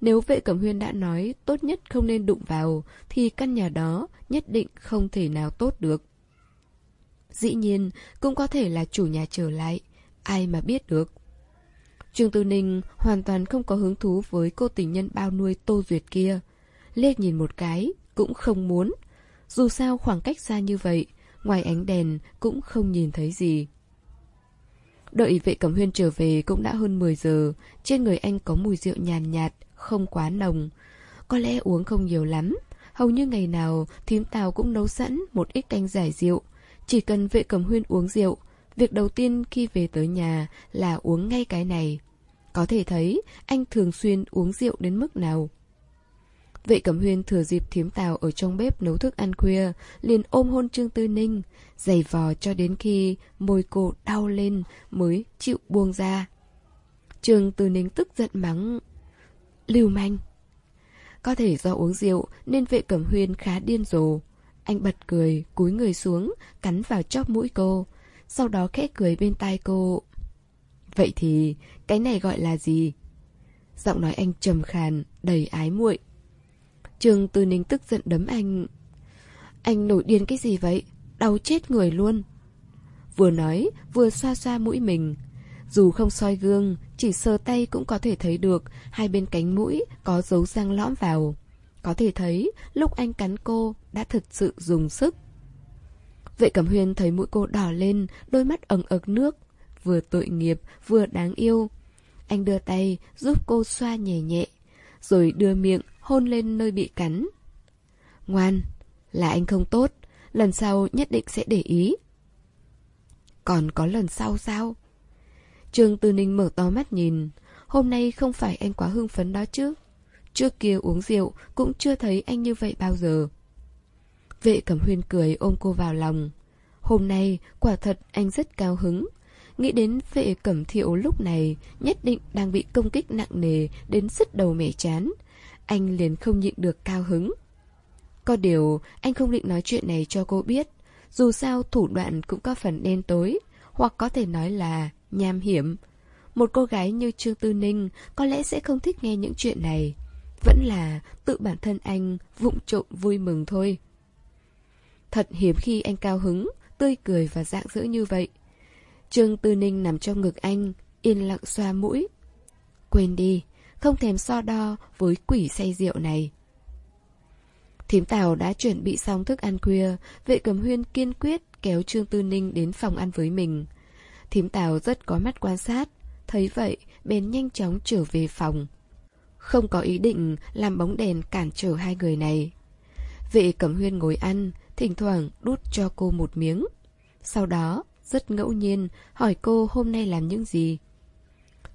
nếu vệ cẩm huyên đã nói tốt nhất không nên đụng vào, thì căn nhà đó nhất định không thể nào tốt được. Dĩ nhiên, cũng có thể là chủ nhà trở lại, ai mà biết được. Trương Tư Ninh hoàn toàn không có hứng thú với cô tình nhân bao nuôi Tô Duyệt kia. Liếc nhìn một cái, cũng không muốn. Dù sao khoảng cách xa như vậy, ngoài ánh đèn cũng không nhìn thấy gì. Đợi vệ cẩm huyên trở về cũng đã hơn 10 giờ, trên người anh có mùi rượu nhàn nhạt, không quá nồng. Có lẽ uống không nhiều lắm, hầu như ngày nào thím tàu cũng nấu sẵn một ít canh giải rượu. Chỉ cần vệ cầm huyên uống rượu, việc đầu tiên khi về tới nhà là uống ngay cái này. Có thể thấy anh thường xuyên uống rượu đến mức nào. Vệ Cẩm Huyên thừa dịp thiếm tàu ở trong bếp nấu thức ăn khuya, liền ôm hôn Trương Tư Ninh, giày vò cho đến khi môi cô đau lên mới chịu buông ra. Trương Tư Ninh tức giận mắng, lưu manh. Có thể do uống rượu nên vệ cẩm huyên khá điên rồ. Anh bật cười, cúi người xuống, cắn vào chóp mũi cô. Sau đó khẽ cười bên tai cô. Vậy thì, cái này gọi là gì? Giọng nói anh trầm khàn, đầy ái muội. Trường Tư Ninh tức giận đấm anh. Anh nổi điên cái gì vậy? Đau chết người luôn. Vừa nói, vừa xoa xoa mũi mình. Dù không soi gương, chỉ sờ tay cũng có thể thấy được hai bên cánh mũi có dấu răng lõm vào. Có thể thấy lúc anh cắn cô đã thật sự dùng sức. Vệ Cẩm Huyên thấy mũi cô đỏ lên, đôi mắt ẩn ực nước, vừa tội nghiệp vừa đáng yêu. Anh đưa tay giúp cô xoa nhẹ nhẹ, rồi đưa miệng hôn lên nơi bị cắn. Ngoan, là anh không tốt, lần sau nhất định sẽ để ý. Còn có lần sau sao? Trương Tư Ninh mở to mắt nhìn. Hôm nay không phải anh quá hưng phấn đó chứ. Trước kia uống rượu cũng chưa thấy anh như vậy bao giờ. Vệ Cẩm Huyên cười ôm cô vào lòng. Hôm nay quả thật anh rất cao hứng. Nghĩ đến vệ Cẩm Thiệu lúc này nhất định đang bị công kích nặng nề đến sứt đầu mẻ chán. Anh liền không nhịn được cao hứng. Có điều anh không định nói chuyện này cho cô biết. Dù sao thủ đoạn cũng có phần đen tối, hoặc có thể nói là nham hiểm. Một cô gái như Trương Tư Ninh có lẽ sẽ không thích nghe những chuyện này. Vẫn là tự bản thân anh vụng trộm vui mừng thôi. Thật hiếm khi anh cao hứng, tươi cười và dạng dỡ như vậy. Trương Tư Ninh nằm trong ngực anh, yên lặng xoa mũi. Quên đi, không thèm so đo với quỷ say rượu này. Thím Tào đã chuẩn bị xong thức ăn khuya, vệ cầm huyên kiên quyết kéo Trương Tư Ninh đến phòng ăn với mình. Thím Tào rất có mắt quan sát, thấy vậy bèn nhanh chóng trở về phòng. Không có ý định làm bóng đèn cản trở hai người này. Vệ Cẩm Huyên ngồi ăn, thỉnh thoảng đút cho cô một miếng. Sau đó, rất ngẫu nhiên, hỏi cô hôm nay làm những gì.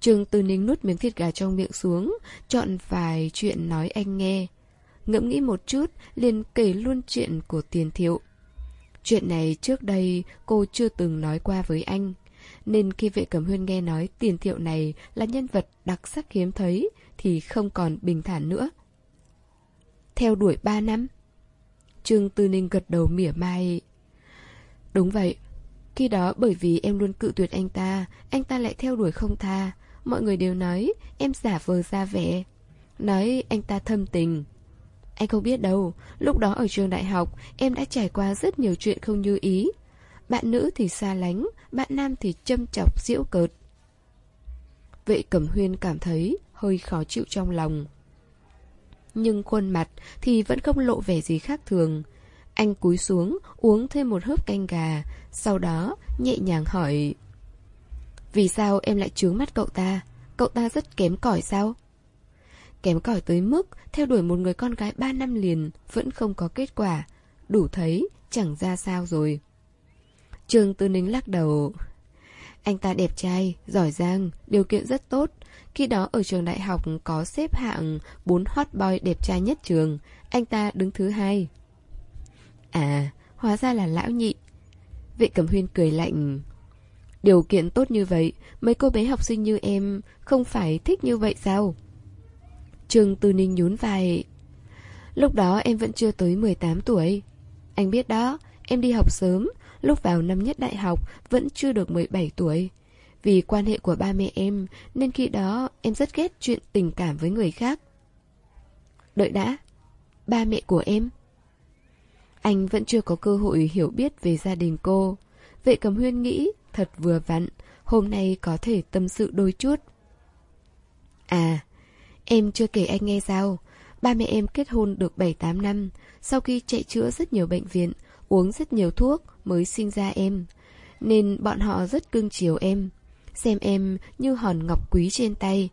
Trương Tư Ninh nuốt miếng thịt gà trong miệng xuống, chọn vài chuyện nói anh nghe. Ngẫm nghĩ một chút, liền kể luôn chuyện của tiền thiệu. Chuyện này trước đây cô chưa từng nói qua với anh. Nên khi vệ cẩm huyên nghe nói tiền thiệu này là nhân vật đặc sắc hiếm thấy thì không còn bình thản nữa. Theo đuổi ba năm? Trương Tư Ninh gật đầu mỉa mai. Đúng vậy. Khi đó bởi vì em luôn cự tuyệt anh ta, anh ta lại theo đuổi không tha. Mọi người đều nói em giả vờ ra vẻ. Nói anh ta thâm tình. Anh không biết đâu, lúc đó ở trường đại học em đã trải qua rất nhiều chuyện không như ý. Bạn nữ thì xa lánh, bạn nam thì châm chọc giễu cợt. Vệ Cẩm Huyên cảm thấy hơi khó chịu trong lòng. Nhưng khuôn mặt thì vẫn không lộ vẻ gì khác thường. Anh cúi xuống, uống thêm một hớp canh gà, sau đó nhẹ nhàng hỏi Vì sao em lại trướng mắt cậu ta? Cậu ta rất kém cỏi sao? Kém cỏi tới mức theo đuổi một người con gái ba năm liền vẫn không có kết quả. Đủ thấy, chẳng ra sao rồi. Trương Tư Ninh lắc đầu. Anh ta đẹp trai, giỏi giang, điều kiện rất tốt. Khi đó ở trường đại học có xếp hạng bốn hot boy đẹp trai nhất trường. Anh ta đứng thứ hai. À, hóa ra là lão nhị. Vệ Cẩm Huyên cười lạnh. Điều kiện tốt như vậy, mấy cô bé học sinh như em không phải thích như vậy sao? Trương Tư Ninh nhún vai. Lúc đó em vẫn chưa tới 18 tuổi. Anh biết đó, em đi học sớm, lúc vào năm nhất đại học vẫn chưa được 17 tuổi. Vì quan hệ của ba mẹ em nên khi đó em rất ghét chuyện tình cảm với người khác. Đợi đã, ba mẹ của em. Anh vẫn chưa có cơ hội hiểu biết về gia đình cô. Vệ cầm huyên nghĩ thật vừa vặn, hôm nay có thể tâm sự đôi chút. À, em chưa kể anh nghe sao, ba mẹ em kết hôn được 7-8 năm, sau khi chạy chữa rất nhiều bệnh viện, uống rất nhiều thuốc mới sinh ra em. Nên bọn họ rất cưng chiều em, xem em như hòn ngọc quý trên tay.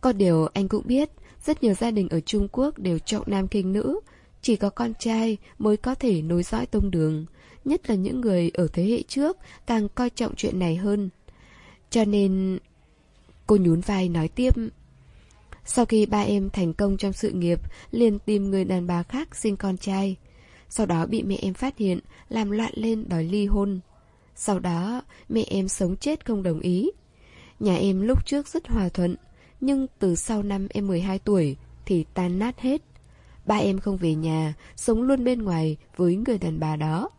Có điều anh cũng biết, rất nhiều gia đình ở Trung Quốc đều trọng nam kinh nữ, chỉ có con trai mới có thể nối dõi tông đường, nhất là những người ở thế hệ trước càng coi trọng chuyện này hơn. Cho nên... Cô nhún vai nói tiếp. Sau khi ba em thành công trong sự nghiệp, liền tìm người đàn bà khác sinh con trai. Sau đó bị mẹ em phát hiện, làm loạn lên đòi ly hôn. Sau đó, mẹ em sống chết không đồng ý. Nhà em lúc trước rất hòa thuận, nhưng từ sau năm em 12 tuổi thì tan nát hết. Ba em không về nhà, sống luôn bên ngoài với người đàn bà đó.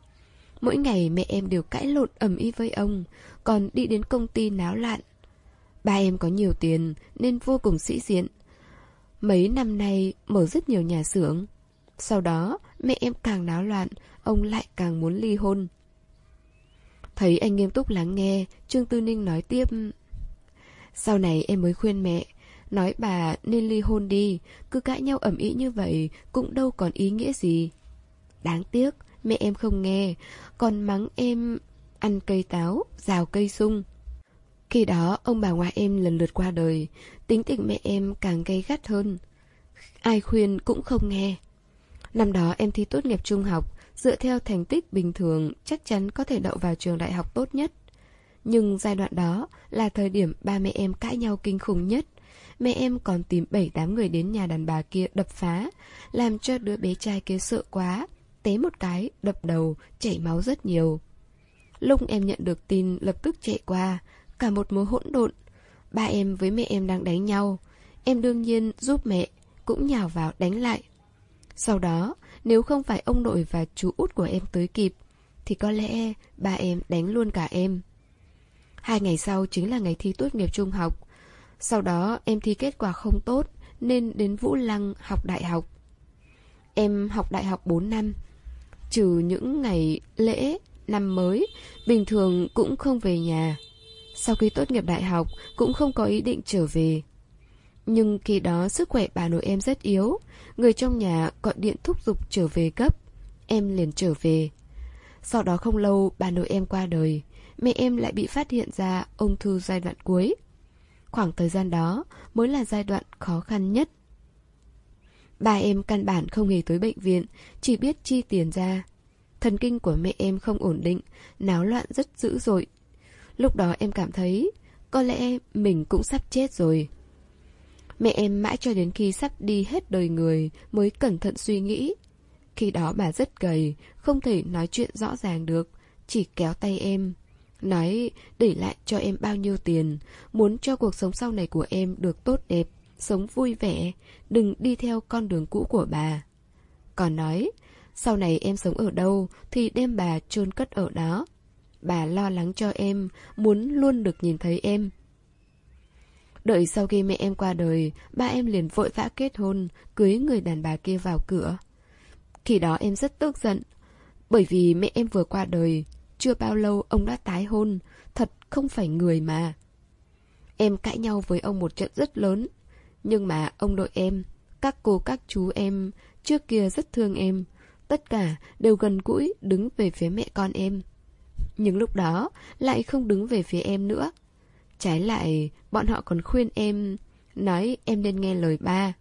Mỗi ngày mẹ em đều cãi lộn ầm ĩ với ông, còn đi đến công ty náo loạn. Ba em có nhiều tiền nên vô cùng sĩ diện. Mấy năm nay mở rất nhiều nhà xưởng. Sau đó, mẹ em càng náo loạn, ông lại càng muốn ly hôn. Thấy anh nghiêm túc lắng nghe, Trương Tư Ninh nói tiếp. Sau này em mới khuyên mẹ, Nói bà nên ly hôn đi Cứ cãi nhau ẩm ý như vậy Cũng đâu còn ý nghĩa gì Đáng tiếc mẹ em không nghe Còn mắng em ăn cây táo Rào cây sung Khi đó ông bà ngoại em lần lượt qua đời Tính tình mẹ em càng gay gắt hơn Ai khuyên cũng không nghe Năm đó em thi tốt nghiệp trung học Dựa theo thành tích bình thường Chắc chắn có thể đậu vào trường đại học tốt nhất Nhưng giai đoạn đó là thời điểm ba mẹ em cãi nhau kinh khủng nhất mẹ em còn tìm bảy tám người đến nhà đàn bà kia đập phá, làm cho đứa bé trai kia sợ quá, té một cái, đập đầu, chảy máu rất nhiều. Lúc em nhận được tin lập tức chạy qua, cả một mối hỗn độn. Ba em với mẹ em đang đánh nhau, em đương nhiên giúp mẹ, cũng nhào vào đánh lại. Sau đó, nếu không phải ông nội và chú út của em tới kịp, thì có lẽ ba em đánh luôn cả em. Hai ngày sau chính là ngày thi tốt nghiệp trung học. Sau đó em thi kết quả không tốt Nên đến Vũ Lăng học đại học Em học đại học 4 năm Trừ những ngày lễ, năm mới Bình thường cũng không về nhà Sau khi tốt nghiệp đại học Cũng không có ý định trở về nhưng khi đó sức khỏe bà nội em rất yếu Người trong nhà gọi điện thúc giục trở về cấp Em liền trở về Sau đó không lâu bà nội em qua đời Mẹ em lại bị phát hiện ra ung thư giai đoạn cuối Khoảng thời gian đó mới là giai đoạn khó khăn nhất. Ba em căn bản không hề tới bệnh viện, chỉ biết chi tiền ra. Thần kinh của mẹ em không ổn định, náo loạn rất dữ dội. Lúc đó em cảm thấy, có lẽ mình cũng sắp chết rồi. Mẹ em mãi cho đến khi sắp đi hết đời người mới cẩn thận suy nghĩ. Khi đó bà rất gầy, không thể nói chuyện rõ ràng được, chỉ kéo tay em. Nói để lại cho em bao nhiêu tiền, muốn cho cuộc sống sau này của em được tốt đẹp, sống vui vẻ, đừng đi theo con đường cũ của bà. Còn nói, sau này em sống ở đâu thì đem bà chôn cất ở đó. Bà lo lắng cho em, muốn luôn được nhìn thấy em. Đợi sau khi mẹ em qua đời, ba em liền vội vã kết hôn, cưới người đàn bà kia vào cửa. Khi đó em rất tức giận, bởi vì mẹ em vừa qua đời, chưa bao lâu ông đã tái hôn, thật không phải người mà. Em cãi nhau với ông một trận rất lớn, nhưng mà ông nội em, các cô các chú em, trước kia rất thương em, tất cả đều gần gũi đứng về phía mẹ con em. Nhưng lúc đó lại không đứng về phía em nữa. Trái lại, bọn họ còn khuyên em, nói em nên nghe lời ba.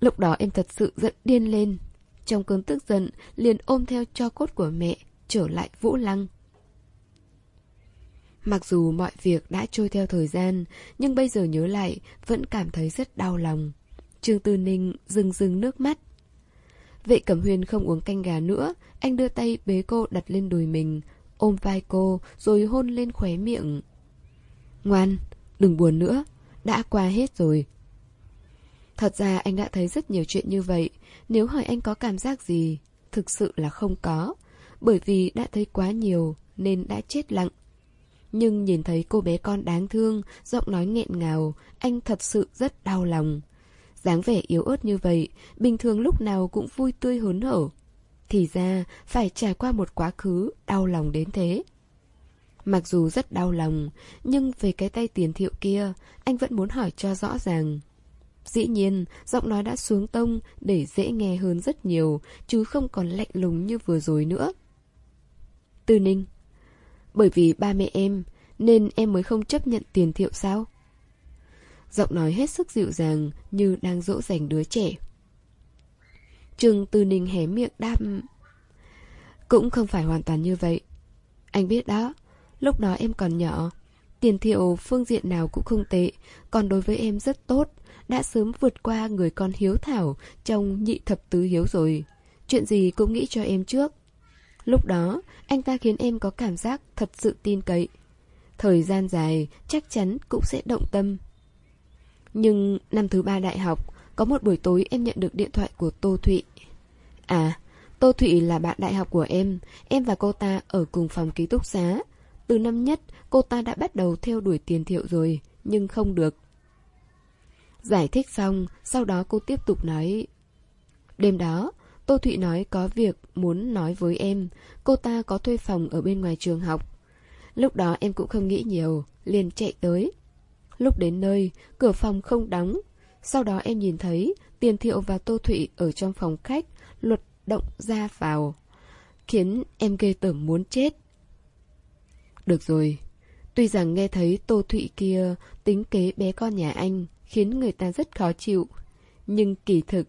Lúc đó em thật sự giận điên lên. Trong cơn tức giận, liền ôm theo cho cốt của mẹ, trở lại Vũ Lăng. Mặc dù mọi việc đã trôi theo thời gian, nhưng bây giờ nhớ lại, vẫn cảm thấy rất đau lòng. Trương Tư Ninh rưng rưng nước mắt. Vệ Cẩm Huyền không uống canh gà nữa, anh đưa tay bế cô đặt lên đùi mình, ôm vai cô rồi hôn lên khóe miệng. Ngoan, đừng buồn nữa, đã qua hết rồi. Thật ra anh đã thấy rất nhiều chuyện như vậy, nếu hỏi anh có cảm giác gì, thực sự là không có, bởi vì đã thấy quá nhiều nên đã chết lặng. Nhưng nhìn thấy cô bé con đáng thương, giọng nói nghẹn ngào, anh thật sự rất đau lòng dáng vẻ yếu ớt như vậy, bình thường lúc nào cũng vui tươi hớn hở. Thì ra, phải trải qua một quá khứ đau lòng đến thế. Mặc dù rất đau lòng, nhưng về cái tay tiền thiệu kia, anh vẫn muốn hỏi cho rõ ràng. Dĩ nhiên, giọng nói đã xuống tông để dễ nghe hơn rất nhiều, chứ không còn lạnh lùng như vừa rồi nữa. Tư Ninh Bởi vì ba mẹ em, nên em mới không chấp nhận tiền thiệu sao? giọng nói hết sức dịu dàng như đang dỗ dành đứa trẻ. trường Tư Ninh hé miệng đáp Cũng không phải hoàn toàn như vậy. Anh biết đó, lúc đó em còn nhỏ, tiền thiệu phương diện nào cũng không tệ, còn đối với em rất tốt, đã sớm vượt qua người con hiếu thảo trong nhị thập tứ hiếu rồi. Chuyện gì cũng nghĩ cho em trước. Lúc đó, anh ta khiến em có cảm giác thật sự tin cậy. Thời gian dài chắc chắn cũng sẽ động tâm. Nhưng năm thứ ba đại học, có một buổi tối em nhận được điện thoại của Tô Thụy. À, Tô Thụy là bạn đại học của em, em và cô ta ở cùng phòng ký túc xá. Từ năm nhất, cô ta đã bắt đầu theo đuổi tiền thiệu rồi, nhưng không được. Giải thích xong, sau đó cô tiếp tục nói. Đêm đó, Tô Thụy nói có việc muốn nói với em, cô ta có thuê phòng ở bên ngoài trường học. Lúc đó em cũng không nghĩ nhiều, liền chạy tới. Lúc đến nơi, cửa phòng không đóng. Sau đó em nhìn thấy Tiền Thiệu và Tô Thụy ở trong phòng khách, luật động ra vào. Khiến em ghê tởm muốn chết. Được rồi. Tuy rằng nghe thấy Tô Thụy kia tính kế bé con nhà anh khiến người ta rất khó chịu. Nhưng kỳ thực...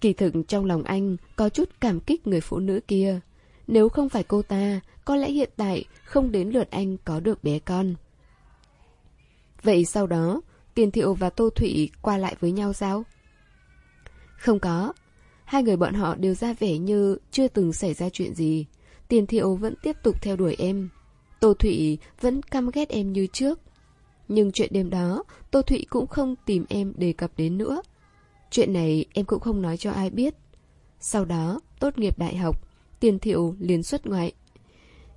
Kỳ thực trong lòng anh có chút cảm kích người phụ nữ kia. Nếu không phải cô ta, có lẽ hiện tại không đến lượt anh có được bé con. Vậy sau đó, Tiền Thiệu và Tô Thụy qua lại với nhau sao? Không có. Hai người bọn họ đều ra vẻ như chưa từng xảy ra chuyện gì. Tiền Thiệu vẫn tiếp tục theo đuổi em. Tô Thụy vẫn căm ghét em như trước. Nhưng chuyện đêm đó, Tô Thụy cũng không tìm em đề cập đến nữa. Chuyện này em cũng không nói cho ai biết. Sau đó, tốt nghiệp đại học, Tiền Thiệu liền xuất ngoại.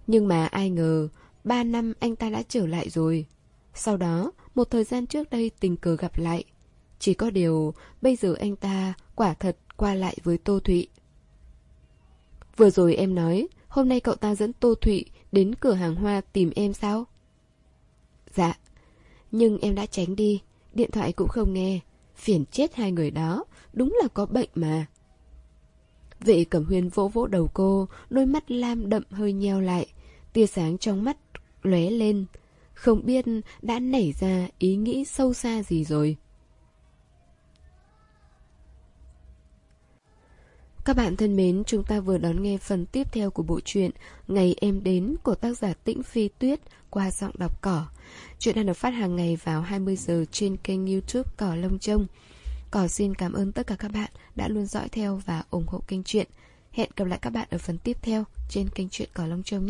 Nhưng mà ai ngờ, ba năm anh ta đã trở lại rồi. Sau đó, một thời gian trước đây tình cờ gặp lại. Chỉ có điều, bây giờ anh ta quả thật qua lại với Tô Thụy. Vừa rồi em nói, hôm nay cậu ta dẫn Tô Thụy đến cửa hàng hoa tìm em sao? Dạ, nhưng em đã tránh đi, điện thoại cũng không nghe. Phiền chết hai người đó, đúng là có bệnh mà. Vệ Cẩm Huyên vỗ vỗ đầu cô, đôi mắt lam đậm hơi nheo lại, tia sáng trong mắt lóe lên, không biết đã nảy ra ý nghĩ sâu xa gì rồi. Các bạn thân mến, chúng ta vừa đón nghe phần tiếp theo của bộ truyện Ngày em đến của tác giả Tĩnh Phi Tuyết qua giọng đọc cỏ. Chuyện đang được phát hàng ngày vào 20 giờ trên kênh youtube Cỏ Lông Trông. Cỏ xin cảm ơn tất cả các bạn đã luôn dõi theo và ủng hộ kênh truyện. Hẹn gặp lại các bạn ở phần tiếp theo trên kênh truyện Cỏ Lông Trông nhé.